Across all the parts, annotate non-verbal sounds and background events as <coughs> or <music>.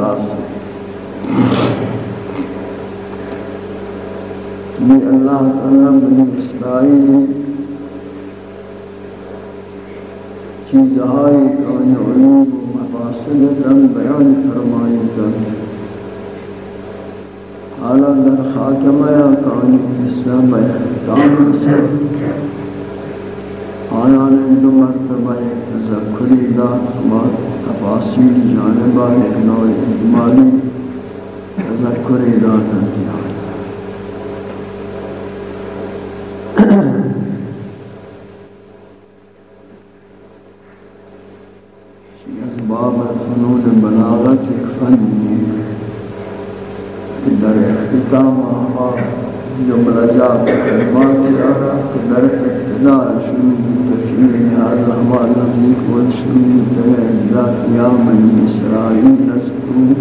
الإخلاص میں اللہ تعالیٰ بنی اسرائیل کی زہائی کون علوم و مفاصل تن بیان فرمائی تن حالا در خاتمہ یا کون حصہ بیان. تان حصہ دو مرتبہ ایک تذکری داد ہما تفاصیل جانبہ ایک نوع اجمالی تذکری داد انتہا باب فنون بلاغت ایک فن کہ در اختتام آقا جملہ جات کلمات جارا کہ در ابتداء شروع تشریح هذا هو النزيك والشروع يا من إسرائيل نذكروا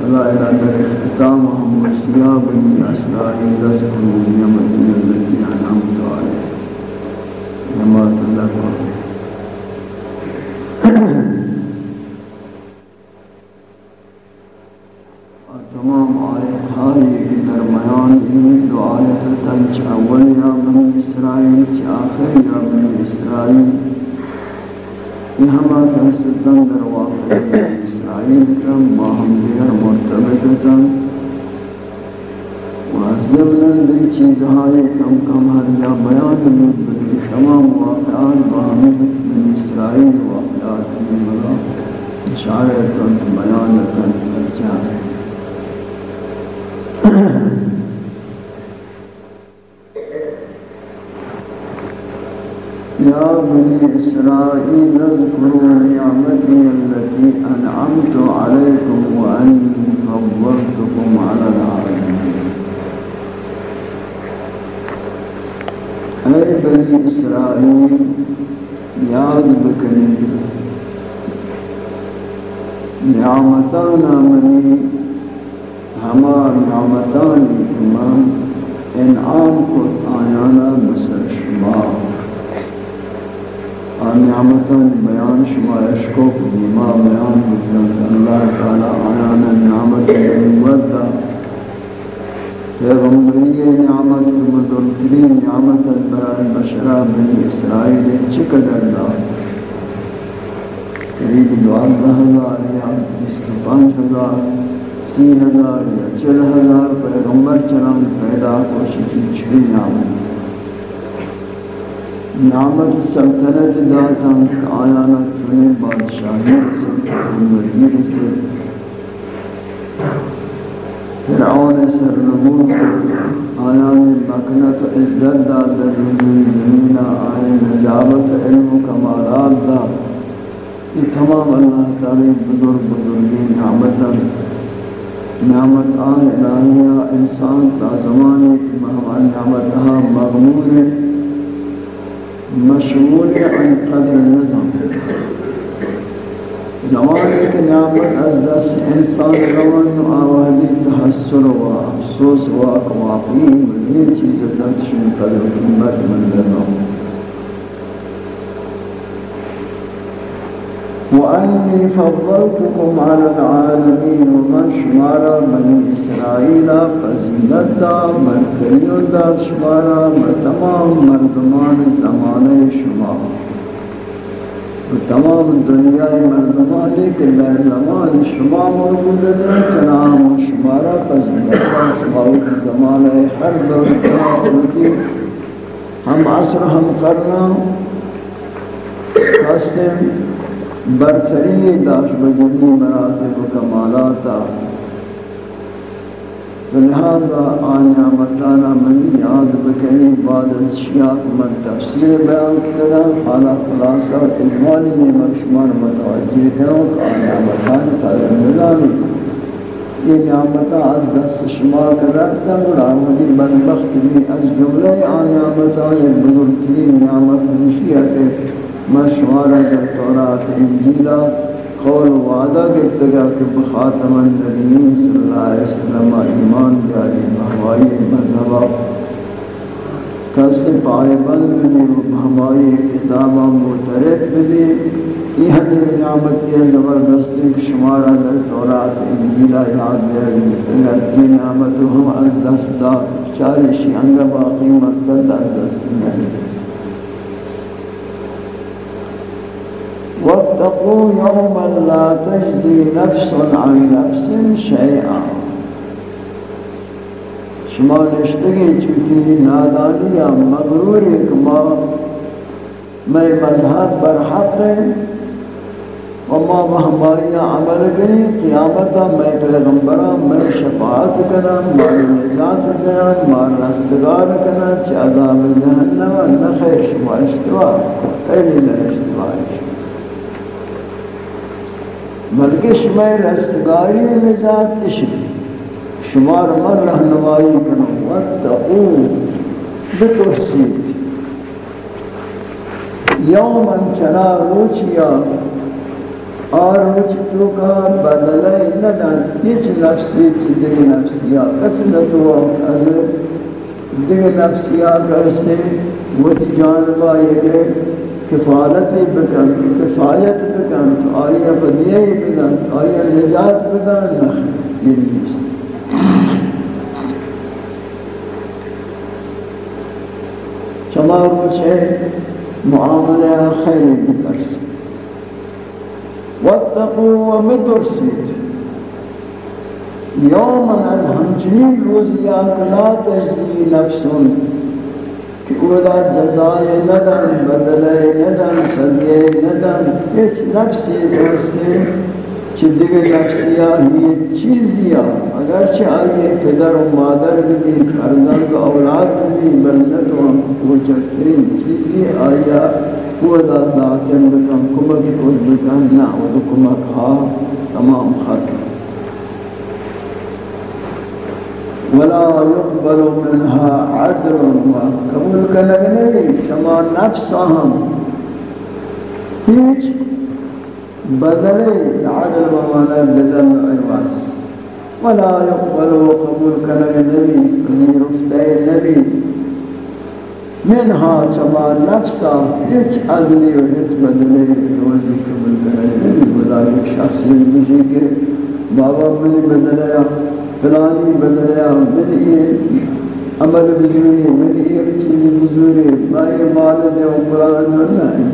فلا إلى در اختتام هم وسيا بني إسرائيل نذكروا نعمتي التي أنعمت عليه لما تذكروا تمام آیت حالی کی درمیان این دو آیت تنچ اول یا بنی اسرائیل چی آخر یا بنی اسرائیل. یہ ہما تحصدن در واقع اسرائیل کم باہم دیگر مرتبطتن و ضمن در چیزهای کم کم ہر یا بیان مدبری تمام واقعات باہم بنی اسرائیل واقعات کی ملا اشارتن بیانتن ارچاس يا بني إسرائيل اذكروا نعمتي التي أنعمت عليكم وأني فضلتكم على العالمين. أي بني إسرائيل ياد بكني نعمتانا مني ہما نعمتان إمام إنعام کو آیانا بسر شما آن نعمتان بیان شما اشکو کو بیان بکن اللہ تعالی آیانا نعمت نعمت. پیغمبری نعمت بزرگترین نعمت برای بشرا بنی اسرائیل چقدر دار. قریب دوازدہ ہزار یا بیست پانچ ہزار، سی ہزار یا چل ہزار پیغمبر چنان پیدا کوششی چھوی نعمت. نعمت سلطنت داتا آیانا چنے بادشاہی سے پیغمبری سے فرعون سر نمون آیان مکنت عزت دا در زمین آئے نجابت علم و کمالات دا یہ تمام اللہ تعالی بزرگ بزرگی نعمتا نعمت آن الہیہ انسان تا زمانے کی مہمان نعمتها مغمور ہے مشمول عن قدر نظام زمانے کے نعمت از دست انسان روان و آوازی تحسر و افسوس و اقواقی ملین چیز دستشن قدر قیمت من لنام وأني فضلتكم على العالمين ومن شمارا بني إسرائيل فزيلتا من كريودا شمارا تمام مردمان زمان شمارا تمام دنیا مردمانی کے در زمان شما موجود ہیں چنام شمارا فضلتا شماو کی زمان ہے، ہر دور کی ہم عصر ہم کرنا قسم برتری داشت بجنی مراتب و کمالاتا۔ لہذا آیا مطانا منی یاد بکنی بعد از شیعات من تفسیر بیان کرنا حالا خلاصہ اجمالی میں مکشمان متوجہ کروں آیا مطانا قدر ملانی یہ نعمتا از دست شما کرتا راودی بدبخت بھی از جملے آیا مطانا یعنی بزرگترین نعمت مشیعت مشوارا در تورات انجیلہ قول وعدہ کرتے گا کہ بخاتم النبیین صلی اللہ علیہ وسلم ایمان جاری بہوائی مذہبہ کسی پائے بند بھی ہماری کتابہ مترد بھی یہ ہمیں نعمت کی زبردستی شمارہ در تورات انجیلہ یاد دے گی یہ نعمت ہم از دست داد چارشی انگا باقی مقدد از دست نہیں۔ واتقوا يوما لا تجزي نفس عن نفس شيئا. شما نشتگی چوتی نادانی یا مغروری کما میں مذہب بر حق و ما بہماری عمل کریں قیامتا میں پیغمبران میں شفاعت کرنا مال نجات کرنا مال رستگار کرنا چھ عذاب جہنم شما اشتوا خیلی نشتوا. اشتوا بلکہ شما رستگاری نجات اشری شمار من رہنمائی کنو، واتقو بترسید یوما چنا روچیا آر روچ تو کا بدلے ندن، ہیچ نفسی چی دیگی نفسیا قسمتو از دیگی نفسیا کرسے وہ جانبا یہ کفالت بکن، کفایت بکن آیا بدیہ بکن آیا نجات بکن نخ یہ نیست چما روچے معاملہ خیر بکرس واتقوا ومترسید یوما از همچنین روزیات لا تجزی نفسون۔ کہ اولا جزائے ندن، بدلے ندن صدیے ندن ایچ نفسی دوستے چھ دیگے نفسیا ہی چیزیا اگرچہ آئیے پدر و مادر بھی خرزن و اولاد بھی بلنت و وجہترین چیزی آیا اولا داکن بکن کمک کود بکن نعود کمک ہا تمام ختم ولا يقبل منها عدل وقبول كلمه شما نفسهم. هیچ بدل عدل ومعنى بدل عوض. ولا يقبل قبول كلمه نبي یعنی رفته نبي منها شما نفسا هیچ عدلی و هیچ بدلی قبول کرنے نبی. ولا یک شخص یہ کہ بابا مجھے بدلیا فلانی بدلیا من یہ عمل بزوری من یہ چیز بزوری ما یہ مالد و قرآن من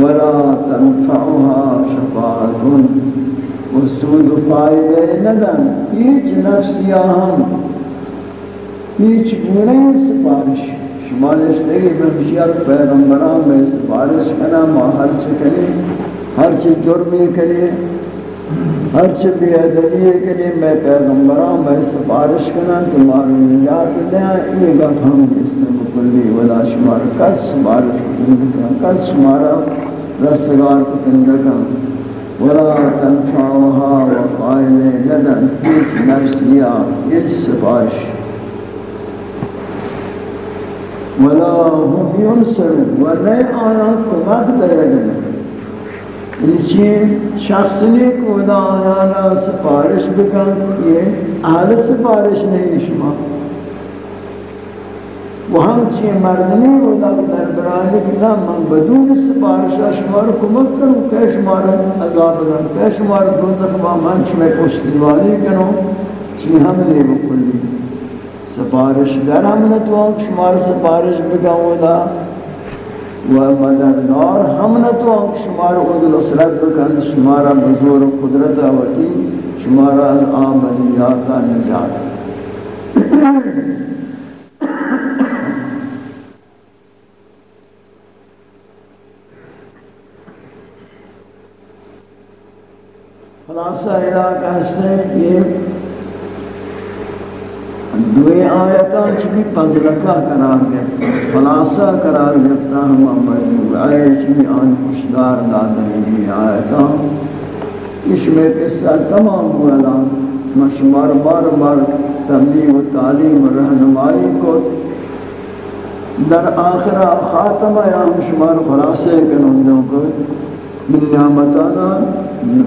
ولا تنفعها شفاعت وسود فائدہ ندن، ہیچ نفسیاں ہم ہیچ گناہ سپارش شما نشتگی بمشیت پیغمبران میں سپارش کنا، ما ہر چکنے ہر چی جرمی کنے ہر چی بیادبی کنے جی میں پیغمبران میں سپارش کنا تمہاری نجات دیا یہ گفت ہم اسلام کلی ولا شمار کس سپارش کنا کس شمارا رستگار کتندکا ولا تنفعها وقائل لدن فیچ نفسیہ یہ سپارش ولا هم ينصرون ولا آیا کمک دارن این شخص نے کو دا آیا سفارش بکن، یہ اہل سفارش نہیں شما۔ وہ ہم چی مردنی ہوتا کہ در برای کنا من بدون سفارش شما رو کمک کروں، کہ شما رو عذاب دن کہ شما رو دوزخ با من چی پشتیوانی کروں چی ہم لے بکلی۔ سفارش در ہم نتوان شمار سفارش بگاؤں دا و مددگار ہم نہ نتوان شمار عدل اصلت بکن، شمارا بزور و قدرت آوٹی شمارا آملیات نجات۔ خلاصہ علاقہ سے یہ دوئے آیتان چکی پزلکہ قرار گئے خلاصہ قرار گئتا ہم امر آئے چکی آن خوشدار دادنی بھی آیتان۔ اس میں قصہ تمام ہوا مشمار بار بار تبلیغ و تعلیم و رہنمائی کو۔ در آخرہ خاتمہ یا شمار خلاصے کنندوں کو من نعمتانا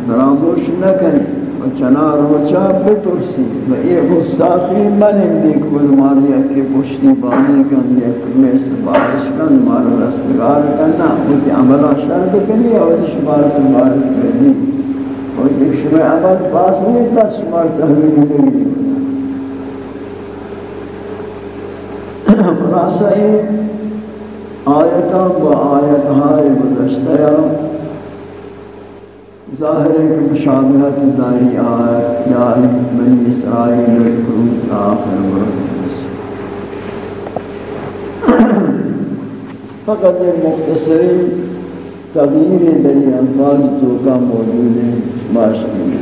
فراموش نہ کریں۔ و چنا روچا بترسی. و ای گستاخی من دیکھ بلمانی اکی پشتی بانی کن یک میں سبارش کن مار رستگار کرنا ہوتی عملہ شرد کنی اور شمار سبارش کرنی اور ایک شمع عمل پاس نہیں تا شمار تحویل نہیں خلاصہ آیتاں و آیتہائی گزشتہ ظاہر ہے کہ مشابہت داری آیت یا بنی اسرائیل القرون آخر مرد فقط مختصری تغییر دری انفاظ تو کا موجود ہے ماشکل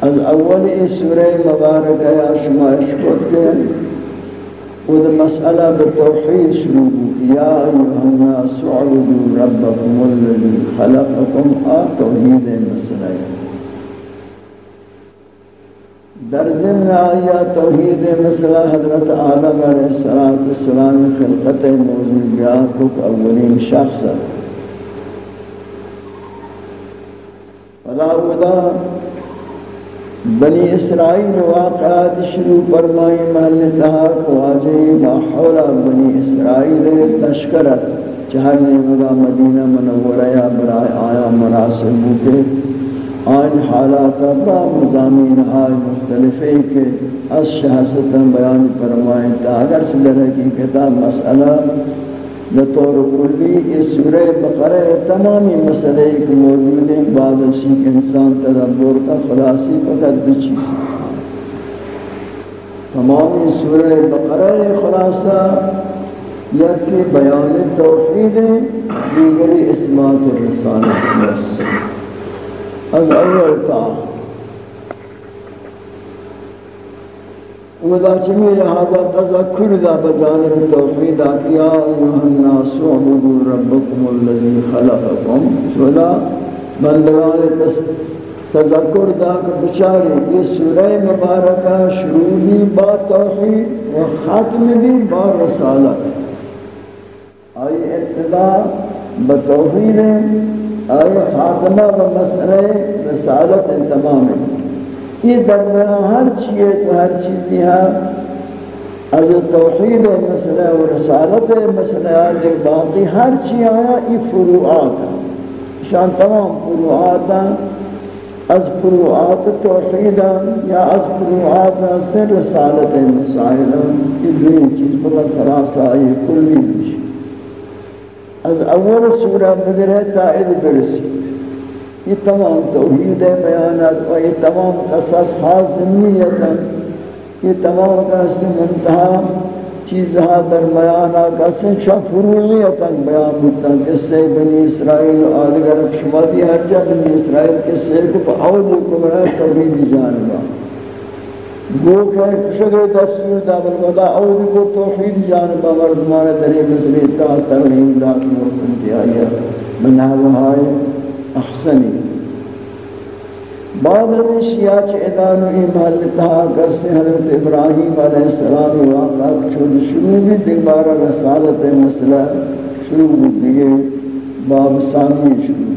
از اول سورہ مبارکہ یا شمائش خود کے خود مسئلہ بتوحید شروع یا ایوہ الناس عبدوا ربکم الذی خلقکم آ توحید مسئلہ در ضمن آیا توحید مسئلہ حضرت آدم علیہ السلام خلقت موضوع بیان اولین شخص فلا ودا بنی اسرائیل واقعات شروع فرمائی، محل تحاق واجہی ما بنی اسرائیل تشکرت چہرنے مگا مدینہ منورہ یا برائے آیا مناسب ہوتے آن حالات با مزامین آئی مختلفے کے اس شہستاں بیان فرمائیں۔ تا اگر سے در حقیقتہ مسئلہ بطور کلی یہ سورہ بقرہ تمامی مسئلے ایک موجود ہے بعد اسی انسان تدبر کا خلاصی فقط بچی تمامی سورہ بقرہ خلاصہ، یا کہ بیان توحید ہے دیگری اسمات الرسالہ بس۔ از اول تا۔ ودا چمی لہذا تذکر دا بجانب توحید آتیا ایوہ الناس عبدوا ربکم اللذی خلقکم ودا بندگان تذکر دا بچاری یہ سورہ مبارکہ شروع بھی با توحید و ختم بھی با رسالت آئی ابتدا بتوحید آئی خاتمہ و مسئلہ رسالت تمام ہے یہ درمیان ہر چیز ہر چیزی ہے۔ از توحید مسئلہ و رسالت مسئلہ باقی ہر چیز آیا، یہ فروعات ہیں شان تمام فروعات ہیں۔ از فروعات توحید یا از فروعات سر رسالت مسائل یہ دوئی چیز بہت فراسائی کلی بیش از اول سورہ بدر ہے تائید برسید یہ تمام توحید بیانات و یہ تمام قصص خاص حاضمیتا یہ تمام قصص منتہا چیزها در بیان آکاسن شاہ فروعیتا بیان بودتا قصے بنی اسرائیل و آدگر شماتی ہر جا بنی اسرائیل قصے کو پا اول کمرہ توحیدی جانبا گو کہ شگر دستور دا بالمدہ اول کو توحیدی جانبا مردمان دری مصری تا توحید دا مرکن دیا۔ منہوہائے احسنی۔ بعد اشیاء چ ادان ای محل تھا کر سے حضرت ابراہیم علیہ السلام واقعہ چھوڑ شروع بھی دوبارہ رسالت مسئلہ شروع ہو باب ثانی شروع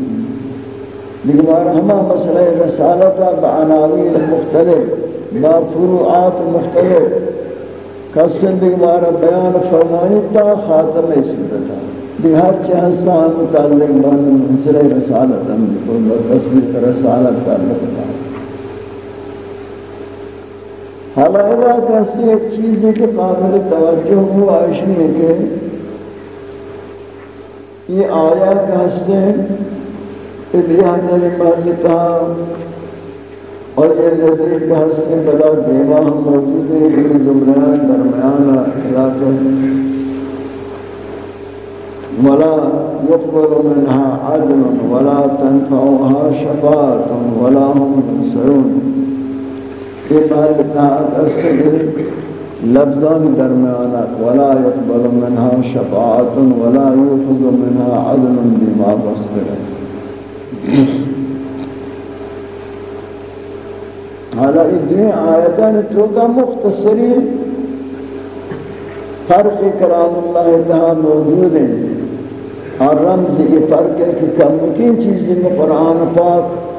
دوبارہ ہمہ مسئلہ رسالت بعناوین مختلف با فروعات مختلف۔ کسن دوبارہ بیان فرمانی تا خاتم سورتہ بہر چہستان متعلق بان منصر رسالت ہم کو تصویر رسالت تعلق تھا حالا ادا کسی ایک چیز کے قابل توجہ ہوا اشنی ہے کہ یہ آیا کہ ہستے ابیان المالکہ اور یہ نظر کے ہستے بلا دیوہ موجود ہے، یہ جملہ درمیان علاقہ ولا يقبل منها عدل ولا تنفعها شفاعة ولا هم ينصرون. إما لتعاد السجن لفظان درمیانات ولا يقبل منها شفاعة ولا يؤخذ منها عدل بما بصدر هذا ادنی آیتان توقع مختصری فرق کرام اللہ تعالی موجود ہیں۔ اور رمز یہ فرق ہے کہ کمکین چیزی میں قرآن پاک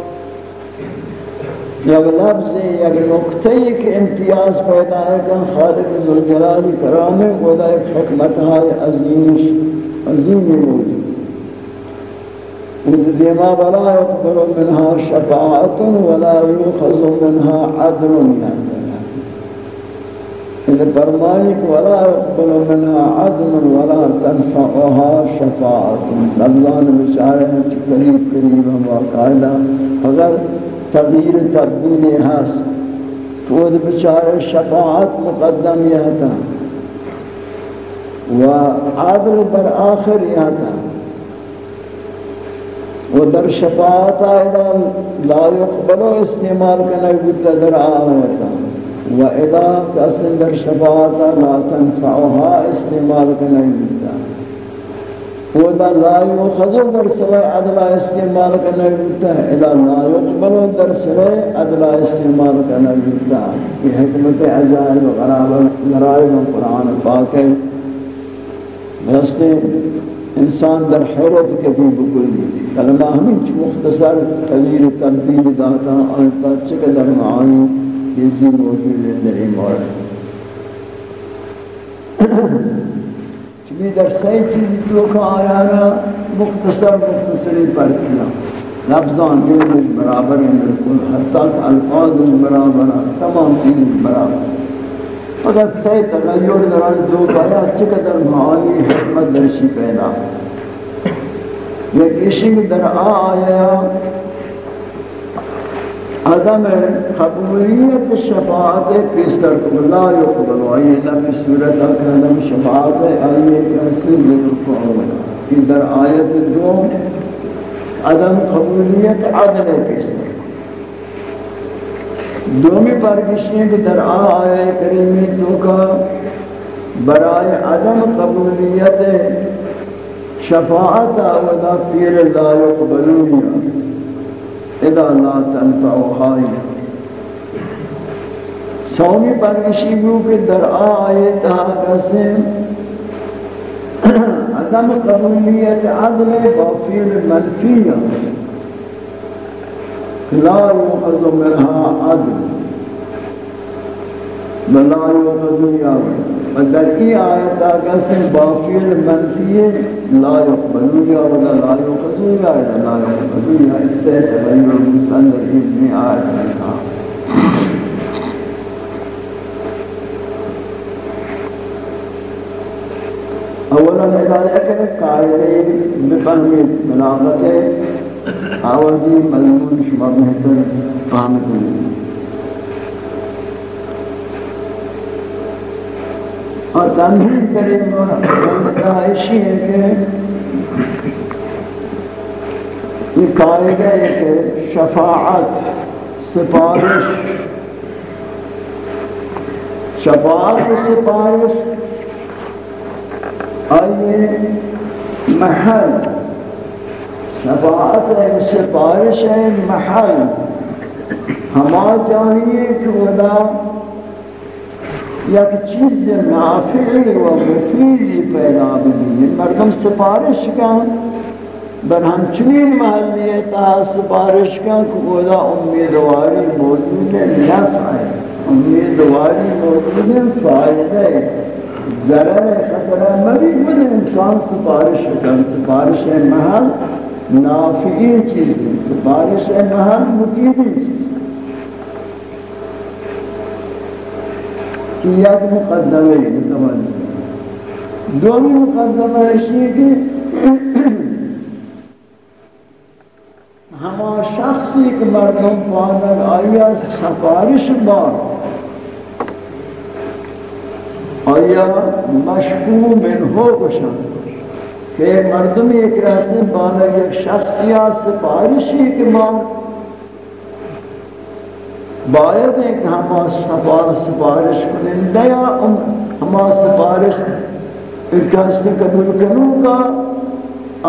یک لفظ یک نقطہ ایک امتیاز پیدا ہے کہ خالق ذوالجلال کرام خدا ایک حکمت ہے عظیم عظیم موجود۔ دیما ولا يقبل منها شفاعة ولا يؤخذ منها عدل۔ يعني إذا فرمائك ولا يقبل منها عدل ولا تنفعها شفاعة۔ لبزان بشارة قريب قريب وقائدة اگر تغییر تبدیلی هست تو وہ بچار شفاعت مقدم یہتا و عدل در آخر یہتا و در شفاعت آئیدہ لا يقبلو استعمال کنه بودتا در آخر و ادا کسن در شفاعت لا تنفعها استعمال کنی بیتا. و دا لا یخذر در سوی عدلا استعمال کنی بیتا. ادا لا یقبل در سوی عدلا استعمال کنی بیتا. یہ حکمت عجائب و غراب نرائب قرآن پاک ہے. بستے انسان در حیرت کبھی بکل بھی کلمہ ہمیں مختصر تغییر تبدیل داتا، آنتا چقدر معانی چیزی موجود ہے در ایمان چمی در صحیح چیزی تو کا آیا نا مختصر مختصری پر کیا لفظان دل برابر ہیں بالکل حتی کہ الفاظ برابر تمام چیز برابر فقط صحیح تغیر در آن دو بایا چقدر معانی حکمت درشی پیدا یک عشق در آیا عدم قبولیت شفاعت پیستر کو لا یقبل آئی لفظ صورت عدم شفاعت آئیے کیسے ذکر کو در آیت دو عدم قبولیت عدل پیستر دومی پرگشیں کہ در آئے کریمی دو کا برائے عدم قبولیت شفاعت آودا پیر لا یقبلونی اذا لا تنفع هاي سومی پرگشی بو کہ در آیت قسم عدم قبولیت عدل بافیر منفیہ لا يؤخذ منها عدل۔ ولا يؤخذ يا در ای آیت قسم بافیر منفیہ لا يقبلوا يا ولا لا يقبلوا يا لا يقبلوا يا إسه تغير المسند ابن آيات اولا ہدایت ہے قائل بفهم بلاغت آوازی مضمون شما بہتر فهم کنید اور تنظیم کریم رہائشی ہے کہ یہ قائدہ ہے کہ شفاعت سفارش شفاعت سفارش آئیے محل، شفاعت ہے، سفارش ہے، محل۔ ہما چاہیے کہ ودا یک چیز نافعی و مفیدی پیدا بھی مردم سفارش کا بر ہمچنین محلیتا سفارش کا کہ امیدواری موجود نفع ہے امیدواری موجود ہے ہے ضرر خطرہ مبی خود انسان سفارش کا سفارش محل نافعی چیز سفارش محل مفیدی چیز یک مقدمہ ہے دومی مقدمہ ہے کہ ہما شخصی کہ مردم پاندر آیا سفارش بار آیا مشکوم من ہو کشن کہ مردم ایک رسل باندر یک شخصی سفارشی کہ مار باید ہے کہ ہم سفار سفارش کنیں دیا ہم سفارش کس قبول کروں گا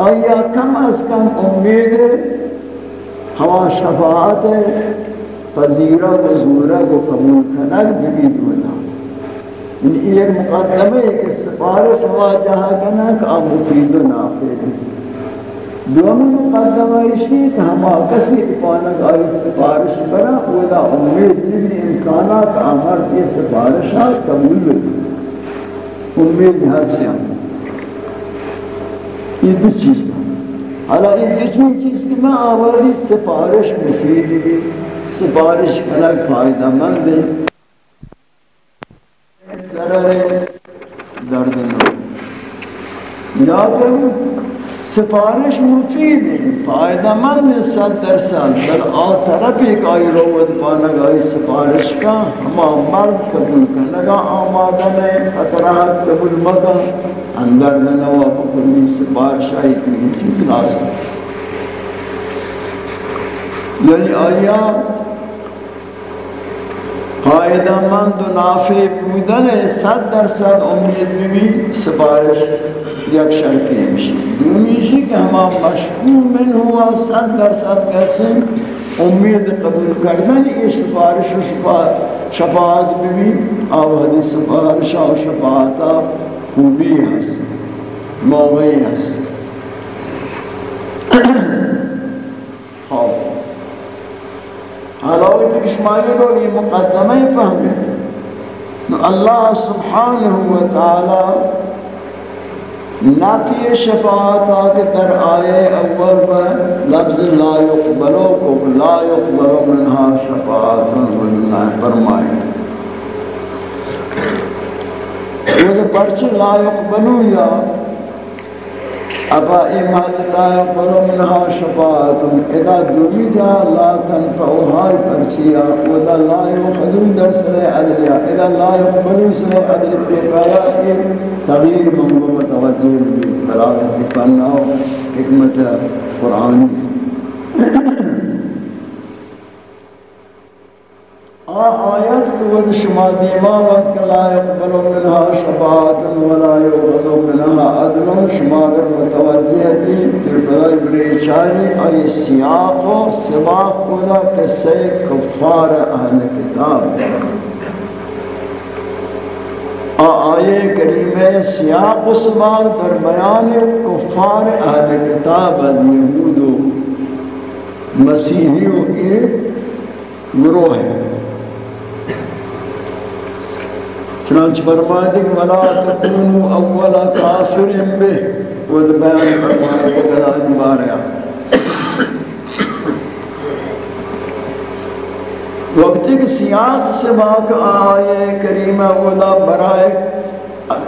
آیا کم از کم امید ہوا شفاعت پذیرہ و زورہ کو قبول کنگ بھی یعنی دولا ان یعنی ایک مقدمہ ہے کہ سفارش ہوا جہاں کنگ آب مفید و نافذ۔ دومی مقدمہ اسی کہ ہما کسی اپانک آئی سفارش بنا اولا امید نبی انسانات آمر کی سفارشات قبول بھی امید حسیاں یہ دو چیز حالا یہ دو چیز کہ میں آوازی سفارش مفید بھی سفارش الگ فائدہ مند ہے۔ ضرر درد نو یا تو سفارش مفید ہے فائدہ مند ہے صد درصد. بل آ طرف ایک آئی روت پانگا آئی سفارش کا. ہما مرد قبول کرنگا آمادہ میں خطرہ قبول مگا اندر دنوا پکلی سفارش آئی کنی چیز لازم یعنی آیا فائدہ مند و نافع بودن صد درصد امید بھی سفارش یک شرطی ہمشی دومیشی کہ ہما مشکوم من ہوا صد درصد کیسے امید قبول کردن یہ سفارش و شفاعت بھی آوہدی سفارش و شفاعتا خوبی ہے موقعی ہے خواب حالاوی تک شمالی لوگ یہ مقدمہ فهمت اللہ سبحانہ وتعالی نفی شفاعت آکے در آئے اول پر لفظ لا یقبلو کو لا یقبلو منہا شفاعت واللہ فرمائے۔ یہ پرچ لا یقبلو یا ابا ایمان لا یقبلو منہا شفاعت ادا دوری جا لا تنفعوهای پرچیا ادا لا یخذو در سر عدلیا ادا لا یقبلو سر عدل پیقایا کی تغییر منگو متوجہ بھی بلاغت فنہ حکمت قرآنی آیت کو ود شما دیما وقت لا يقبل منها شفاعت ولا يؤخذ منها عدل شما در متوجہ دی در برای بری چاری ای سیاق و سباق کلا قصہ کفار اہل کتاب آئے کریم سیاق و سباق در بیان کفار اہل کتاب یہود و مسیحیوں کے گروہ ہے۔ چنانچہ فرمائے کہ ولا تکونوا اول کافر به وہ بیان فرمائے کہ دلائل باریا وقت کی سیاق سے باق آئے کریمہ ودا برائے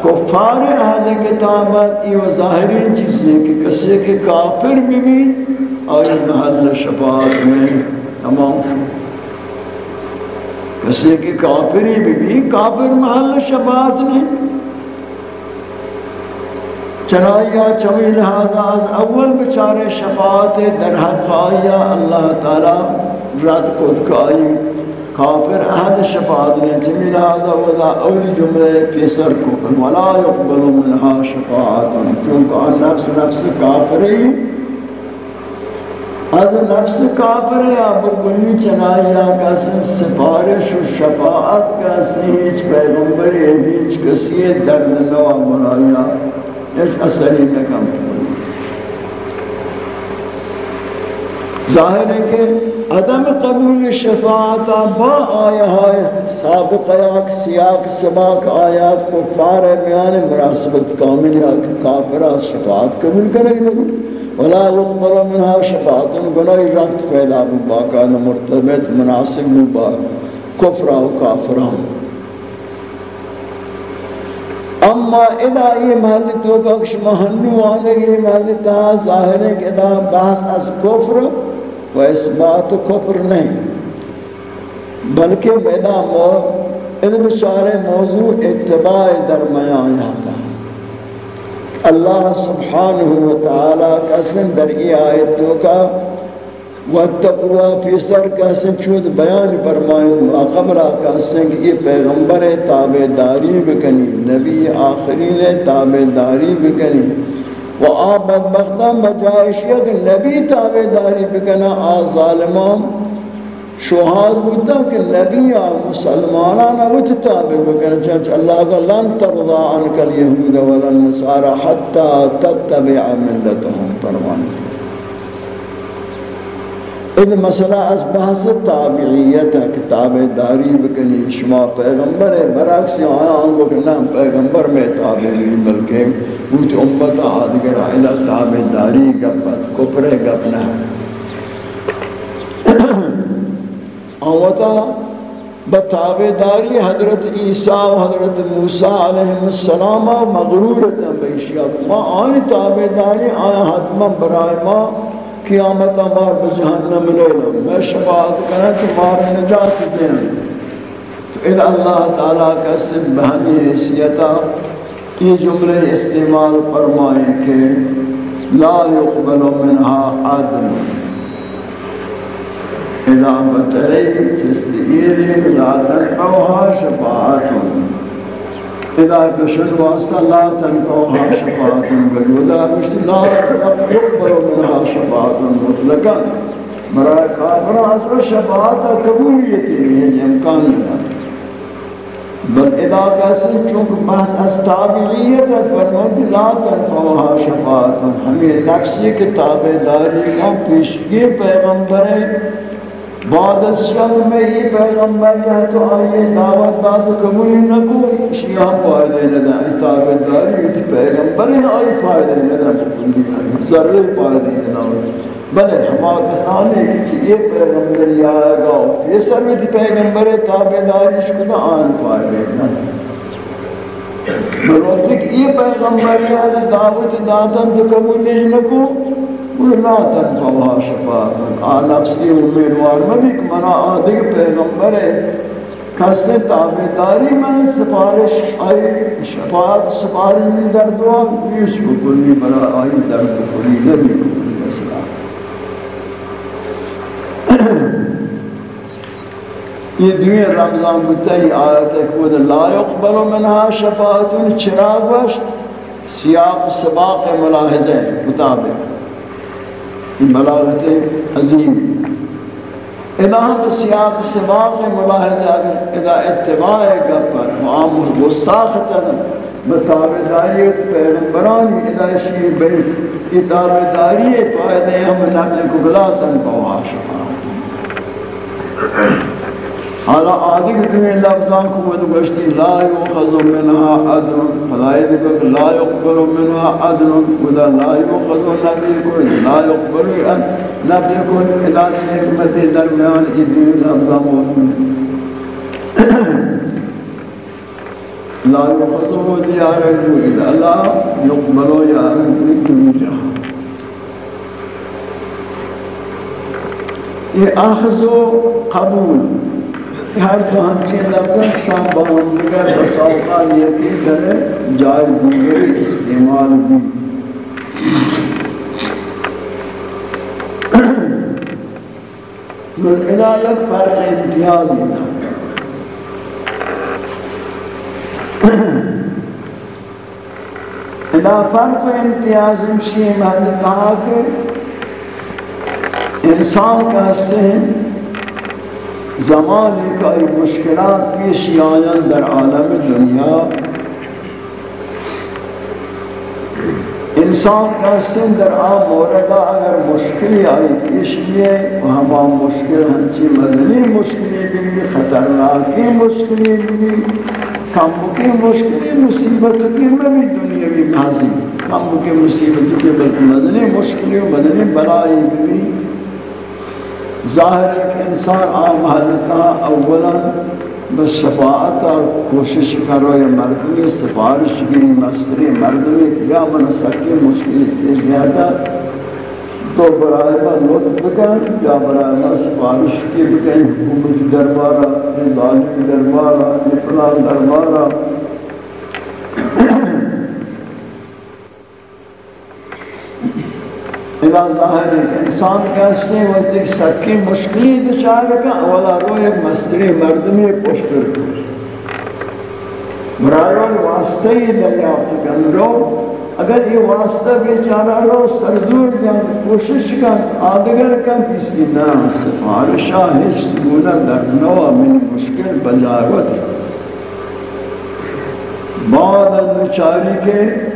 کفار اہل کتابت یہ ظاہری چیز ہے کہ کسی کے کافر بھی بھی اور محل شفاعت میں تمام کسی کے کافری بھی بھی کافر محل شفاعت نہیں۔ چنائیا چمی لہذا از اول بچارے شفاعت در حق آیا اللہ تعالی رد کد کائی کافر احد شفاعت نے چمی لہذا ودا اولی جملے پیسر کو ولا يقبل منها شفاعت۔ کیونکہ نفس نفس کافری از نفس کافر یا بکلی چنائیا کسی سفارش و شفاعت کسی ہیچ پیغمبر ہیچ، کسی درد نوا منایا ایک اثری میں کم۔ ظاہر ہے کہ عدم قبول شفاعت با آیا ہے۔ سابق آیات، سیاق، سباق آیات کو فار بیان مراسبت کامل ہے کہ کافرہ شفاعت قبول کرے گا۔ ولا يقبل منها شفاعت گناہ رفت پیدا باقا مرتبط مناسب با، کفر و کافران اما ادا یہ محل تو کش محنو آنے گی محل تا ظاہر ہے کہ ادا بحث از کفر و اس بات کفر نہیں۔ بلکہ میدا مو ان بچارے موضوع اتباع درمیان آتا ہے۔ اللہ سبحانہ و تعالی قسم در ای آیت تو کا واتقوا فی سر کا سچود بیان فرمائیں قبرہ کا سنگ یہ پیغمبر تابع داری بکنی، نبی آخرین تابع داری بکنی۔ و آب بدبختان بجائش یک نبی تابع داری بکنا، آ ظالمان شوہاد بودتا کہ نبی آ مسلمانانا وہ تابع بکنا چنچ اللہ کا لن ترضا عنک اليہود والنصارى حتی تتبع ملتهم فرمانی این مسئلہ از بحث تابعیت ہے کہ تابع داری بکنی، شما پیغمبر ہے برعکس آیا آنگو کہ نام پیغمبر میں تابع نہیں، بلکہ بوت امت آدگر آئلہ تابع داری گپت کفر گپنا آوتا بتابع داری حضرت عیسیٰ و حضرت موسیٰ علیہ السلام مغرورتا بیشیات ما آئی تابع داری آیا حتما برای ما قیامت مار بجہنم لے لو میں شفاعت کرنا کہ مار نجات دیں تو ان اللہ تعالیٰ کا سب بہنی حیثیتا یہ جملے استعمال فرمائیں کہ لا يقبل منها عدل اذا بتلئی تستئیل لا تنفوها شفاعتون اذا بشر واسطہ لا تنفعها شفاعت وجودا مشت لا يقبل منها شفاعت مطلقا برای کافر اثر شفاعت قبولیت نہیں امکان نہیں بل اذا کسی چونکہ بحث از تابعیت ہے فرمود لا تنفعها شفاعت ہمیں نفسی کے تابعداری کا پیشگی پیغمبر ہے بعد از شب میں یہ پیغمبر ہے تو آئیے دعوت داد قبولی نہ کو شیعہ فائدے ندا اتابت داری کہ پیغمبر ہے آئی فائدے ندا ذرے فائدے ندا بلے ہما کسانے کہ یہ پیغمبر آئے گا یہ سب یہ پیغمبر تابداری شکتا آن فائدے ندا بلوقت یہ پیغمبر ہے دعوت دادن تو قبولی نہ کو لا تنفعها شفاعت آ نفسی امیدوار مبی کہ منا آدھگ پیغمبر ہے کس نے تابداری من سفارش آئی شفاعت سفارش در دعا بیش کو کلی برا آئی در کلی نبی کلی اسلام یہ دوئے رمضان بتائی آیت ہے کہ لا يقبل منها شفاعت چراغ وش سیاق سباق ملاحظہ مطابق بلاغت عظیم اذا ہم سیاق سباق ملاحظہ اذا اتباع گپر گستاخ گستاختا بتابداریت پیغمبرانی ادا شیئی بیت اتابداری پائدے ہم نبی کو گلاتن بوا شفا حالا آدھے کہ تمہیں لفظان کو وہ گوشتی لا یوخذ منها عدل خدای دیکھو لا یقبل منها عدل خدا لا یوخذ نبی کو لا یقبل نبی کو ادا حکمت درمیان جی ادنی لفظان موجود لا یوخذ دیار اذا لا یقبل یا رجل یہ اخذ و قبول۔ ہر تو ہم چیز لفظ شام باہم دیگر بساوقات یکی در جائے دیگر استعمال بھی۔ من الایت فرق امتیازی تھا ادا فرق امتیاز مشی محل کہ انسان کا سے زمانی کا ای مشکلات پیش آیان در عالم دنیا۔ انسان کا سن در آم موردہ اگر مشکلی آئی پیش لیے و ہما مشکل، ہنچی مزنی مشکلی بھی خطرناکی مشکلی بھی کم کی مشکلی، مصیبت کی میں بھی دنیا بھی محضی کم کی مصیبت کی بلکہ مزنی مشکلی و مزنی بلائی بھی ظاہر ہے کہ انسان عام حالتا اولا بس شفاعت اور کوشش کرو، یا مردمی سفارش گری مستری مردمی کیا من سکی مشکل پیش گیا تو برائے با لطف بکن، یا برائے با سفارش کی بکن، حکومت دربارہ ظالم دربارہ فلان دربارہ اذا ظاہر ہے کہ انسان کیسے وقت ایک سکی مشکلی دچار کا اولا رو ایک مستری مردمی پشتر کر برایان واسطہ ہی دریافت کن رو۔ اگر یہ واسطہ بیچارہ رو سرزور کن کوشش کن آدگر کن کسی نہ سفارشہ ہیچ سگونہ در نوع من مشکل بجاوت بعد از نچاری کے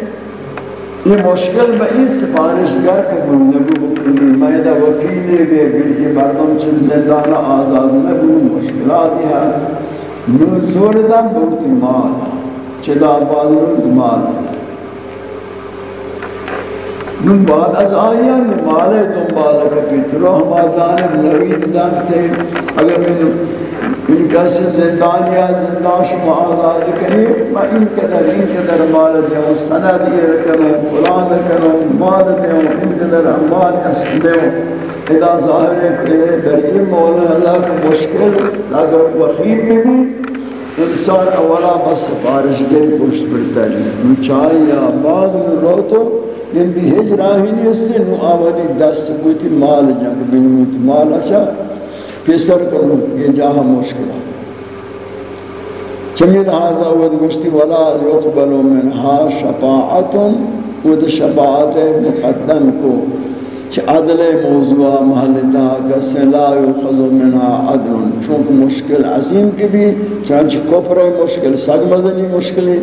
یہ مشکل میں اس سفارش گر قبول نبو بکنی میں دا وکیلے گئے کہ یہ مردم چل زندان آزاد نبو مشکلات ہے نو زور دا بہت مال چدا بالروز مال نو بعد از آیا نو مال دنبالا کپیترو ہما جانب نوید دانتے اگر میں ان کا سے زندان یا زندان شما آزاد کرے میں ان قدر ان قدر مال دے سند یہ کروں فلان کروں مال دے ان قدر اموال اسم دے ادا ظاہر ہے در یہ مولا اللہ کا مشکل اگر وخیم میں بھی انسان اولا بس سفارش دے پشت برتا ہے جی. چاہیے یا بعد رو تو دن بھی ہجراہی نہیں اس سے نو آوری دست کوئی مال جنگ بنویت مال اچھا پیسر کرو یہ جاہا مشکل ہے چمی لحاظا ود گشتی ولا یقبل منها شفاعت ود شفاعت مقدم کو. چھ عدل موضوع محلتا کسی لا یخذ منها عدل. چونکہ مشکل عظیم کی بھی چانچہ کفر مشکل، سگ مزنی مشکلی.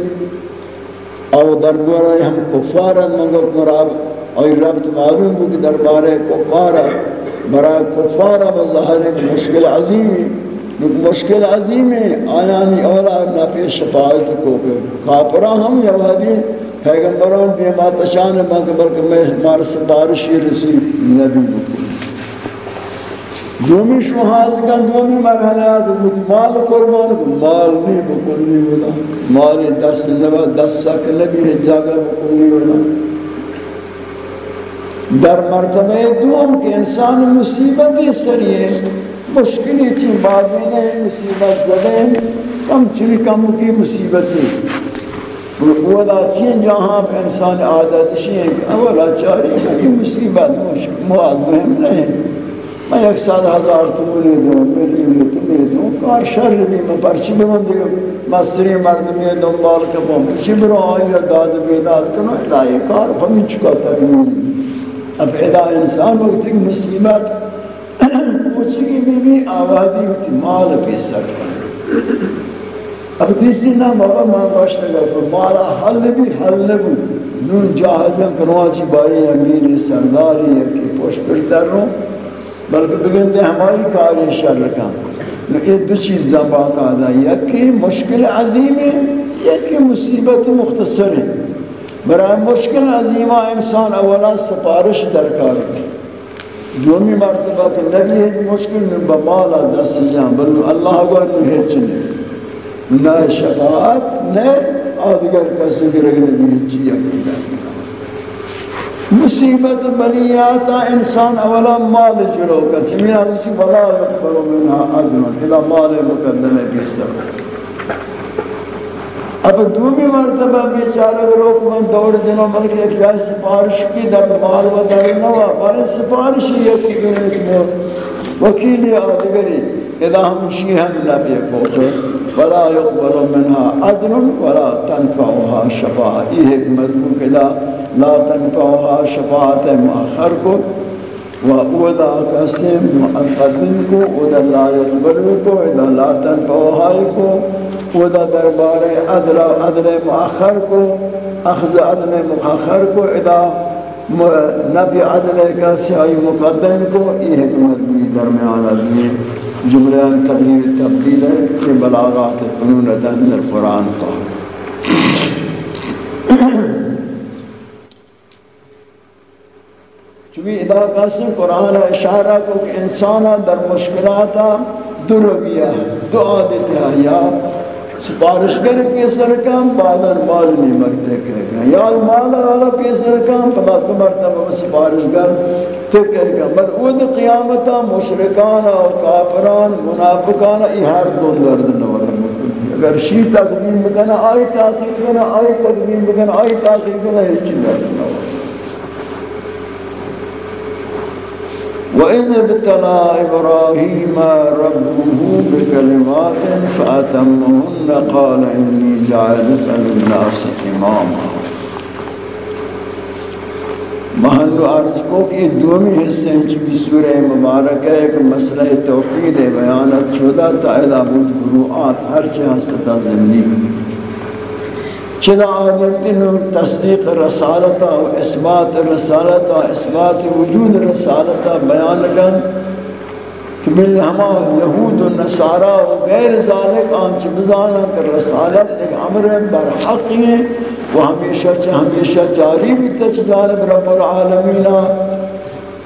او دربارہ ہم کفارت منگو مراب اور ربط معلوم ہو کہ دربارہ کفارت برای کفار و ظاہر ایک مشکل عظیم ہے۔ مشکل عظیم ہے، آیانی اولا نفی شفاعت کو کہ کافرہ ہم یوہدی پیغمبران بھی بات شان مقبر کہ میں ہمارا سفارشی رسی نبی بکل دومی شوہاز کا دومی مرحلہ ہے مال قربان کو۔ مال نہیں بکلی ہونا۔ مال دس نبا دس سک نبی ہے، جاگہ بکلی ہونا۔ در مرتبہ دوم کہ انسان مصیبت سریے مشکلی چی بابینے مصیبت زدیں کم چلی کم کی مصیبتی اولا چین جہاں پہ انسان عادت شیئے کہ اولا چاری کہ مصیبت مواد مہم نہیں میں ایک سال ہزار تمہیں دوں میری لیے تمہیں دوں کار شر بھی میں پرچی بلند دیگا مستری مردمی دنبال کپوں چی برو آئی داد بیداد کنو ادائی کار ہمیں چکا تکمیلی اب ادا انسان وقت ایک مصیبت پوچھگی بھی بھی آوازی ہوتی مال پی سکتا اب دیسی نا بابا ماں باشتا گا تو مالا حل بھی حل نبو نون جاہزاں کرواچی بائی امیر سرداری ہے کہ پوش پرتر رو بلکہ بگنتے ہماری کاری شر رکھا۔ یہ دو چیز زبان آدھا یکی مشکل عظیم ہے یکی مصیبت مختصر ہے۔ برای مشکل عظیمہ انسان اولا سپارش درکار ہے دومی مرتبہ کہ نبی ہے مشکل میں بمالا دست جان بلو اللہ اگر نہیں چلے نہ شفاعت نہ آدگر کسی گرگ نبی چیئے مصیبت بلیاتا انسان اولا مال جلو کا چمینا اسی بلا یقبر منها عدن الى مال مقدم بیسر اب دومی مرتبہ بیچارہ روک من دور جنوں ملک ایک جائے سفارش کی در مال و در نوا پر سفارش یہ کی گنت میں وکیلی آدگری اذا ہم شیہم نبی کوتے ولا يقبل منها عدل، ولا تنفعها شفاعة یہ ایک مضمون کلا لا تنفعها شفاعت مؤخر کو، و اودا قسم مقدم کو اودا لا يقبل کو، اذا لا تنفعها کو اودا دربار عدل عدل مؤخر کو، اخذ عدل مؤخر کو، اذا نبی عدل کا سیائی مقدم کو، یہ حکمت بھی درمیان آدمی جملہ تغییر تبدیل ہے کہ بلاغات فنون در قرآن پاک چونکہ ادا قسم قرآن اشارہ کو کہ انسانا در مشکلات دو رویہ دو عادت ہے یا سپارشگر پیسر کام بعدر مال نہیں مرتے کہے گا یا مال والا پیسر کام پدا تو مرتبہ سپارشگر تو کہے گا بل اود قیامتا مشرکان و کافران منافقان ای ہر دون درد نور اگر شی تقدیم بکنا، آئی تاخیر بکنا، آئی تقدیم بکنا، آئی تاخیر بکنا، ہیچ چیز درد نور وَإِذِ ابْتَلَى إِبْرَاهِيمَ رَبُّهُ بِكَلِمَاتٍ فَأَتَمَّهُنَّ قَالَ إِنِّي جَعَلُكَ لِلنَّاسِ إِمَامًا محل عرض کو کہ دومی حصے ہیں چکی سورہ مبارک ہے کہ مسئلہ توحید بیانت چھودا تا ادا بود فروعات ہر چاہ ستا زمینی چنا آدم تصدیق رسالتا و اثبات رسالتا، اثبات وجود رسالتا بیان کن کہ بل ہما یہود و نصارا و غیر ذالک آنچ بزانا کہ رسالت ایک عمر بر حق ہے، وہ ہمیشہ ہمیشہ جاری بھی تجدانب رب العالمین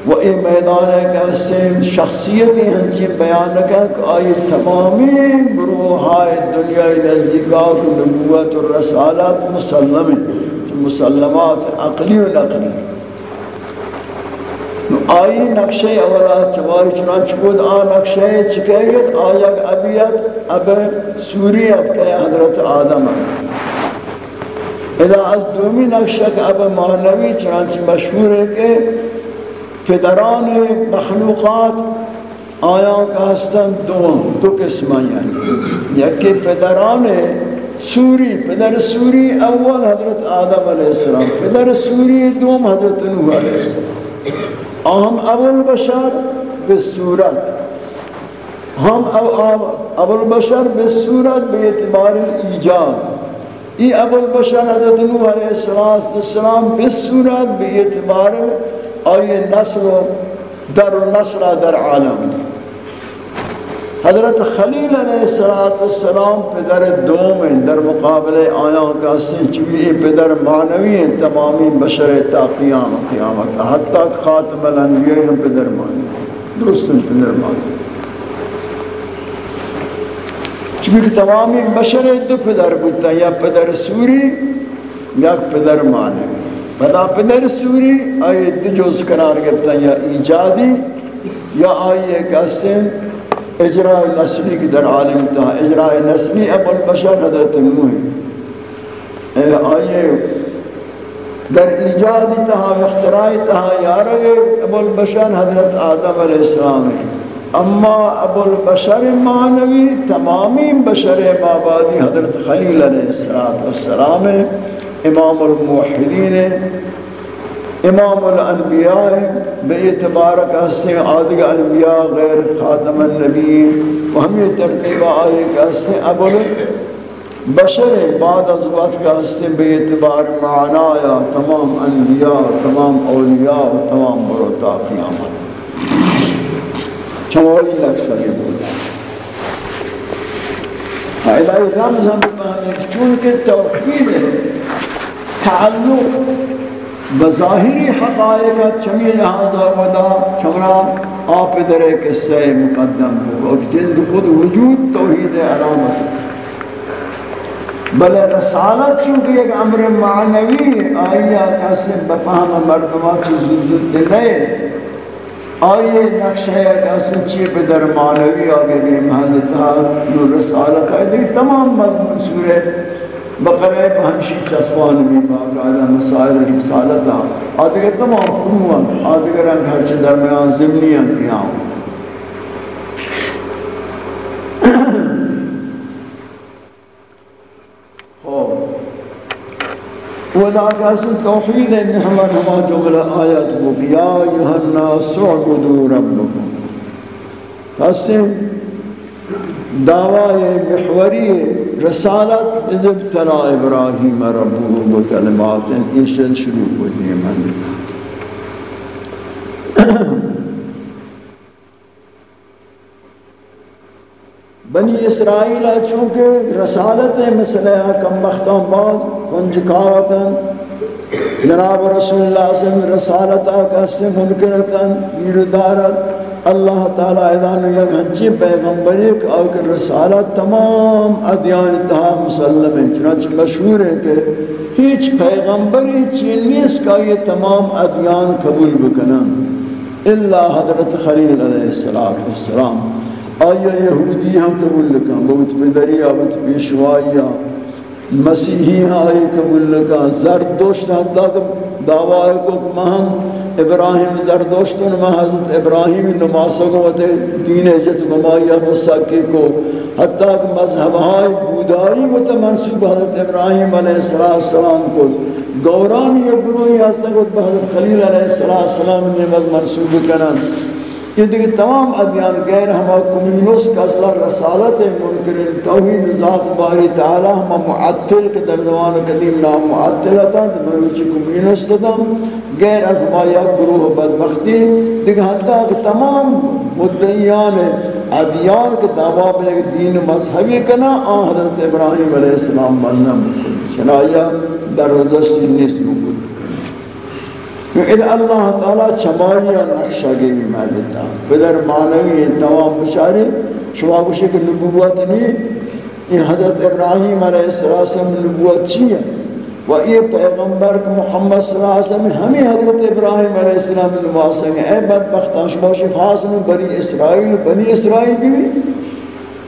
و ای میدان ہے کہ اس سے شخصیتی ہنچی بیان رکھا کہ آئی تمامی گروہائے دنیای نزدیکات و نبوت و رسالات مسلم مسلمات عقلی و نقلی. آئی نقشہ اولا چواری چنانچہ بود آ نقشہ چکیت آیا ابیت اب سوریت کہ حضرت آدم اذا از دومی نقشہ کہ اب معنوی چنانچہ مشہور ہے کہ پدران مخلوقات آیا کا ہستن دو دو قسم یعنی۔ یکی پدران سوری، پدر سوری اول حضرت آدم علیہ السلام، پدر سوری دوم حضرت نوح علیہ السلام۔ اہم اول بشر به بصورت ہم اول بشر بصورت بے اعتبار ایجاد۔ ای اول بشر حضرت نوح علیہ السلام بصورت بے اعتبار آئی نسل و در و نسل در عالم. حضرت خلیل علیہ السلام پدر دوم ہیں، در مقابل آیاں کا سنچوی پدر معنوی ہیں، تمامی بشر تا قیام قیامت، حتی خاتم الانبیاء ہم پدر معنوی درست ہیں پدر معنوی چونکہ تمامی بشر دو پدر بودتا یا پدر سوری، یا پدر معنوی۔ بدا پدر سوری آئی دو جز قرار گرتا یا ایجادی، یا آئی ایک اسم اجراء نسلی کی در عالم تا اجراء نسلی ابو البشر حضرت نوح۔ آئی در ایجادی تہا اختراعی تہا یارے ابو البشر حضرت آدم علیہ السلام۔ ہے اما ابو البشر معنوی، تمامی بشر مابادی حضرت خلیل علیہ السلام۔ ہے امام الموحدین امام الانبیاء بے اعتبار کا حصے آدھگ انبیاء غیر خاتم النبی و ہمیں ترتیب آئے کا حصے ابو بشر بعد از وقت کا حصے بے اعتبار معنا معنایا تمام انبیاء، تمام اولیاء و تمام مروتا قیامت چوئی لکھ سکے بولا فائدہ ہاں، رمز ہم بہنے چونکہ توحید تعلق بظاہری حقائق چمی لحاظہ ودا چمرا آپ در ایک قصہ مقدم ہو اور جن خود وجود توحید علامت بلے رسالت چونکہ ایک امر معنوی آئیا کسی بفہم مردمہ چیز زود دلے آئیے نقشہ کسی چیپ در معنوی آگے بھی محلتا نو رسالت آئیے تمام مضمون سورے بقرے بہنشی چسوان بھی باقاعدہ مسائل رسالت رسالتا آدھگر تمام قروان آدھگر انگ ہرچ درمیان زمنیاں کیا ہوں. <coughs> ودا کاسو توحید ہے ہم ہما جملہ آیت وہ یا ایھا الناس اعبدوا ربکم. تاسم دعوی محوری رسالت از ابتلا ابراہیم ربه بکلمات ایشن شروع ہوئی من۔ بنی اسرائیل چونکہ رسالت مسئلہ کم بختان باز کنجکاوتا جناب رسول اللہ صلی اللہ علیہ وسلم رسالت آکا سے منکرتا دارت۔ اللہ تعالی ادان یک ہنچی پیغمبری کہ جی رسالت تمام ادیان تہا مسلم ہے چنانچہ مشہور ہے کہ ہیچ پیغمبری چینیس کا یہ تمام ادیان قبول بکنن۔ اللہ حضرت خلیل علیہ السلام آیا یہودی ہم قبول لکھا بہت بدری آبت پیشوائی۔ مسیحی ہاں آئی قبول لکھا زردوشت حتی کہ دعوی کو مہم ابراہیم زردوشتن میں حضرت ابراہیم نماسہ کو تے دین عجت ممائیہ مساکی کو، حتی کہ مذہب ہائی بودائی و منصوب حضرت ابراہیم علیہ السلام کو، گورانی ابنوی حسن کو حضرت خلیل علیہ السلام نے منصوب کرن یہ دیکھ تمام ادیان غیر ہما کمیونس کا اصلا رسالت منکر توحید، ذات باری تعالی ہما معطل کے در زمان قدیم نام معطل تا مروچی کمیونس تدم غیر از ہما گروہ بدبختی دیکھ حتی کہ تمام مدعیان ادیان کے دعویٰ بلے دین مذہبی کنا، آن حضرت ابراہیم علیہ السلام بننا مکل چنائیہ در رضا سینیس مکل اذا اللہ تعالی چمایا نقشہ گیری مالتا بدر معنوی تمام بشاری شما گوشے کہ نبوت نہیں۔ یہ حضرت ابراہیم علیہ السلام نبوت چی ہے؟ و یہ پیغمبر محمد صلی اللہ علیہ وسلم ہمیں حضرت ابراہیم علیہ السلام نواسیں گے اے بدبختان شما خاص میں بنی اسرائیل بنی اسرائیل بھی۔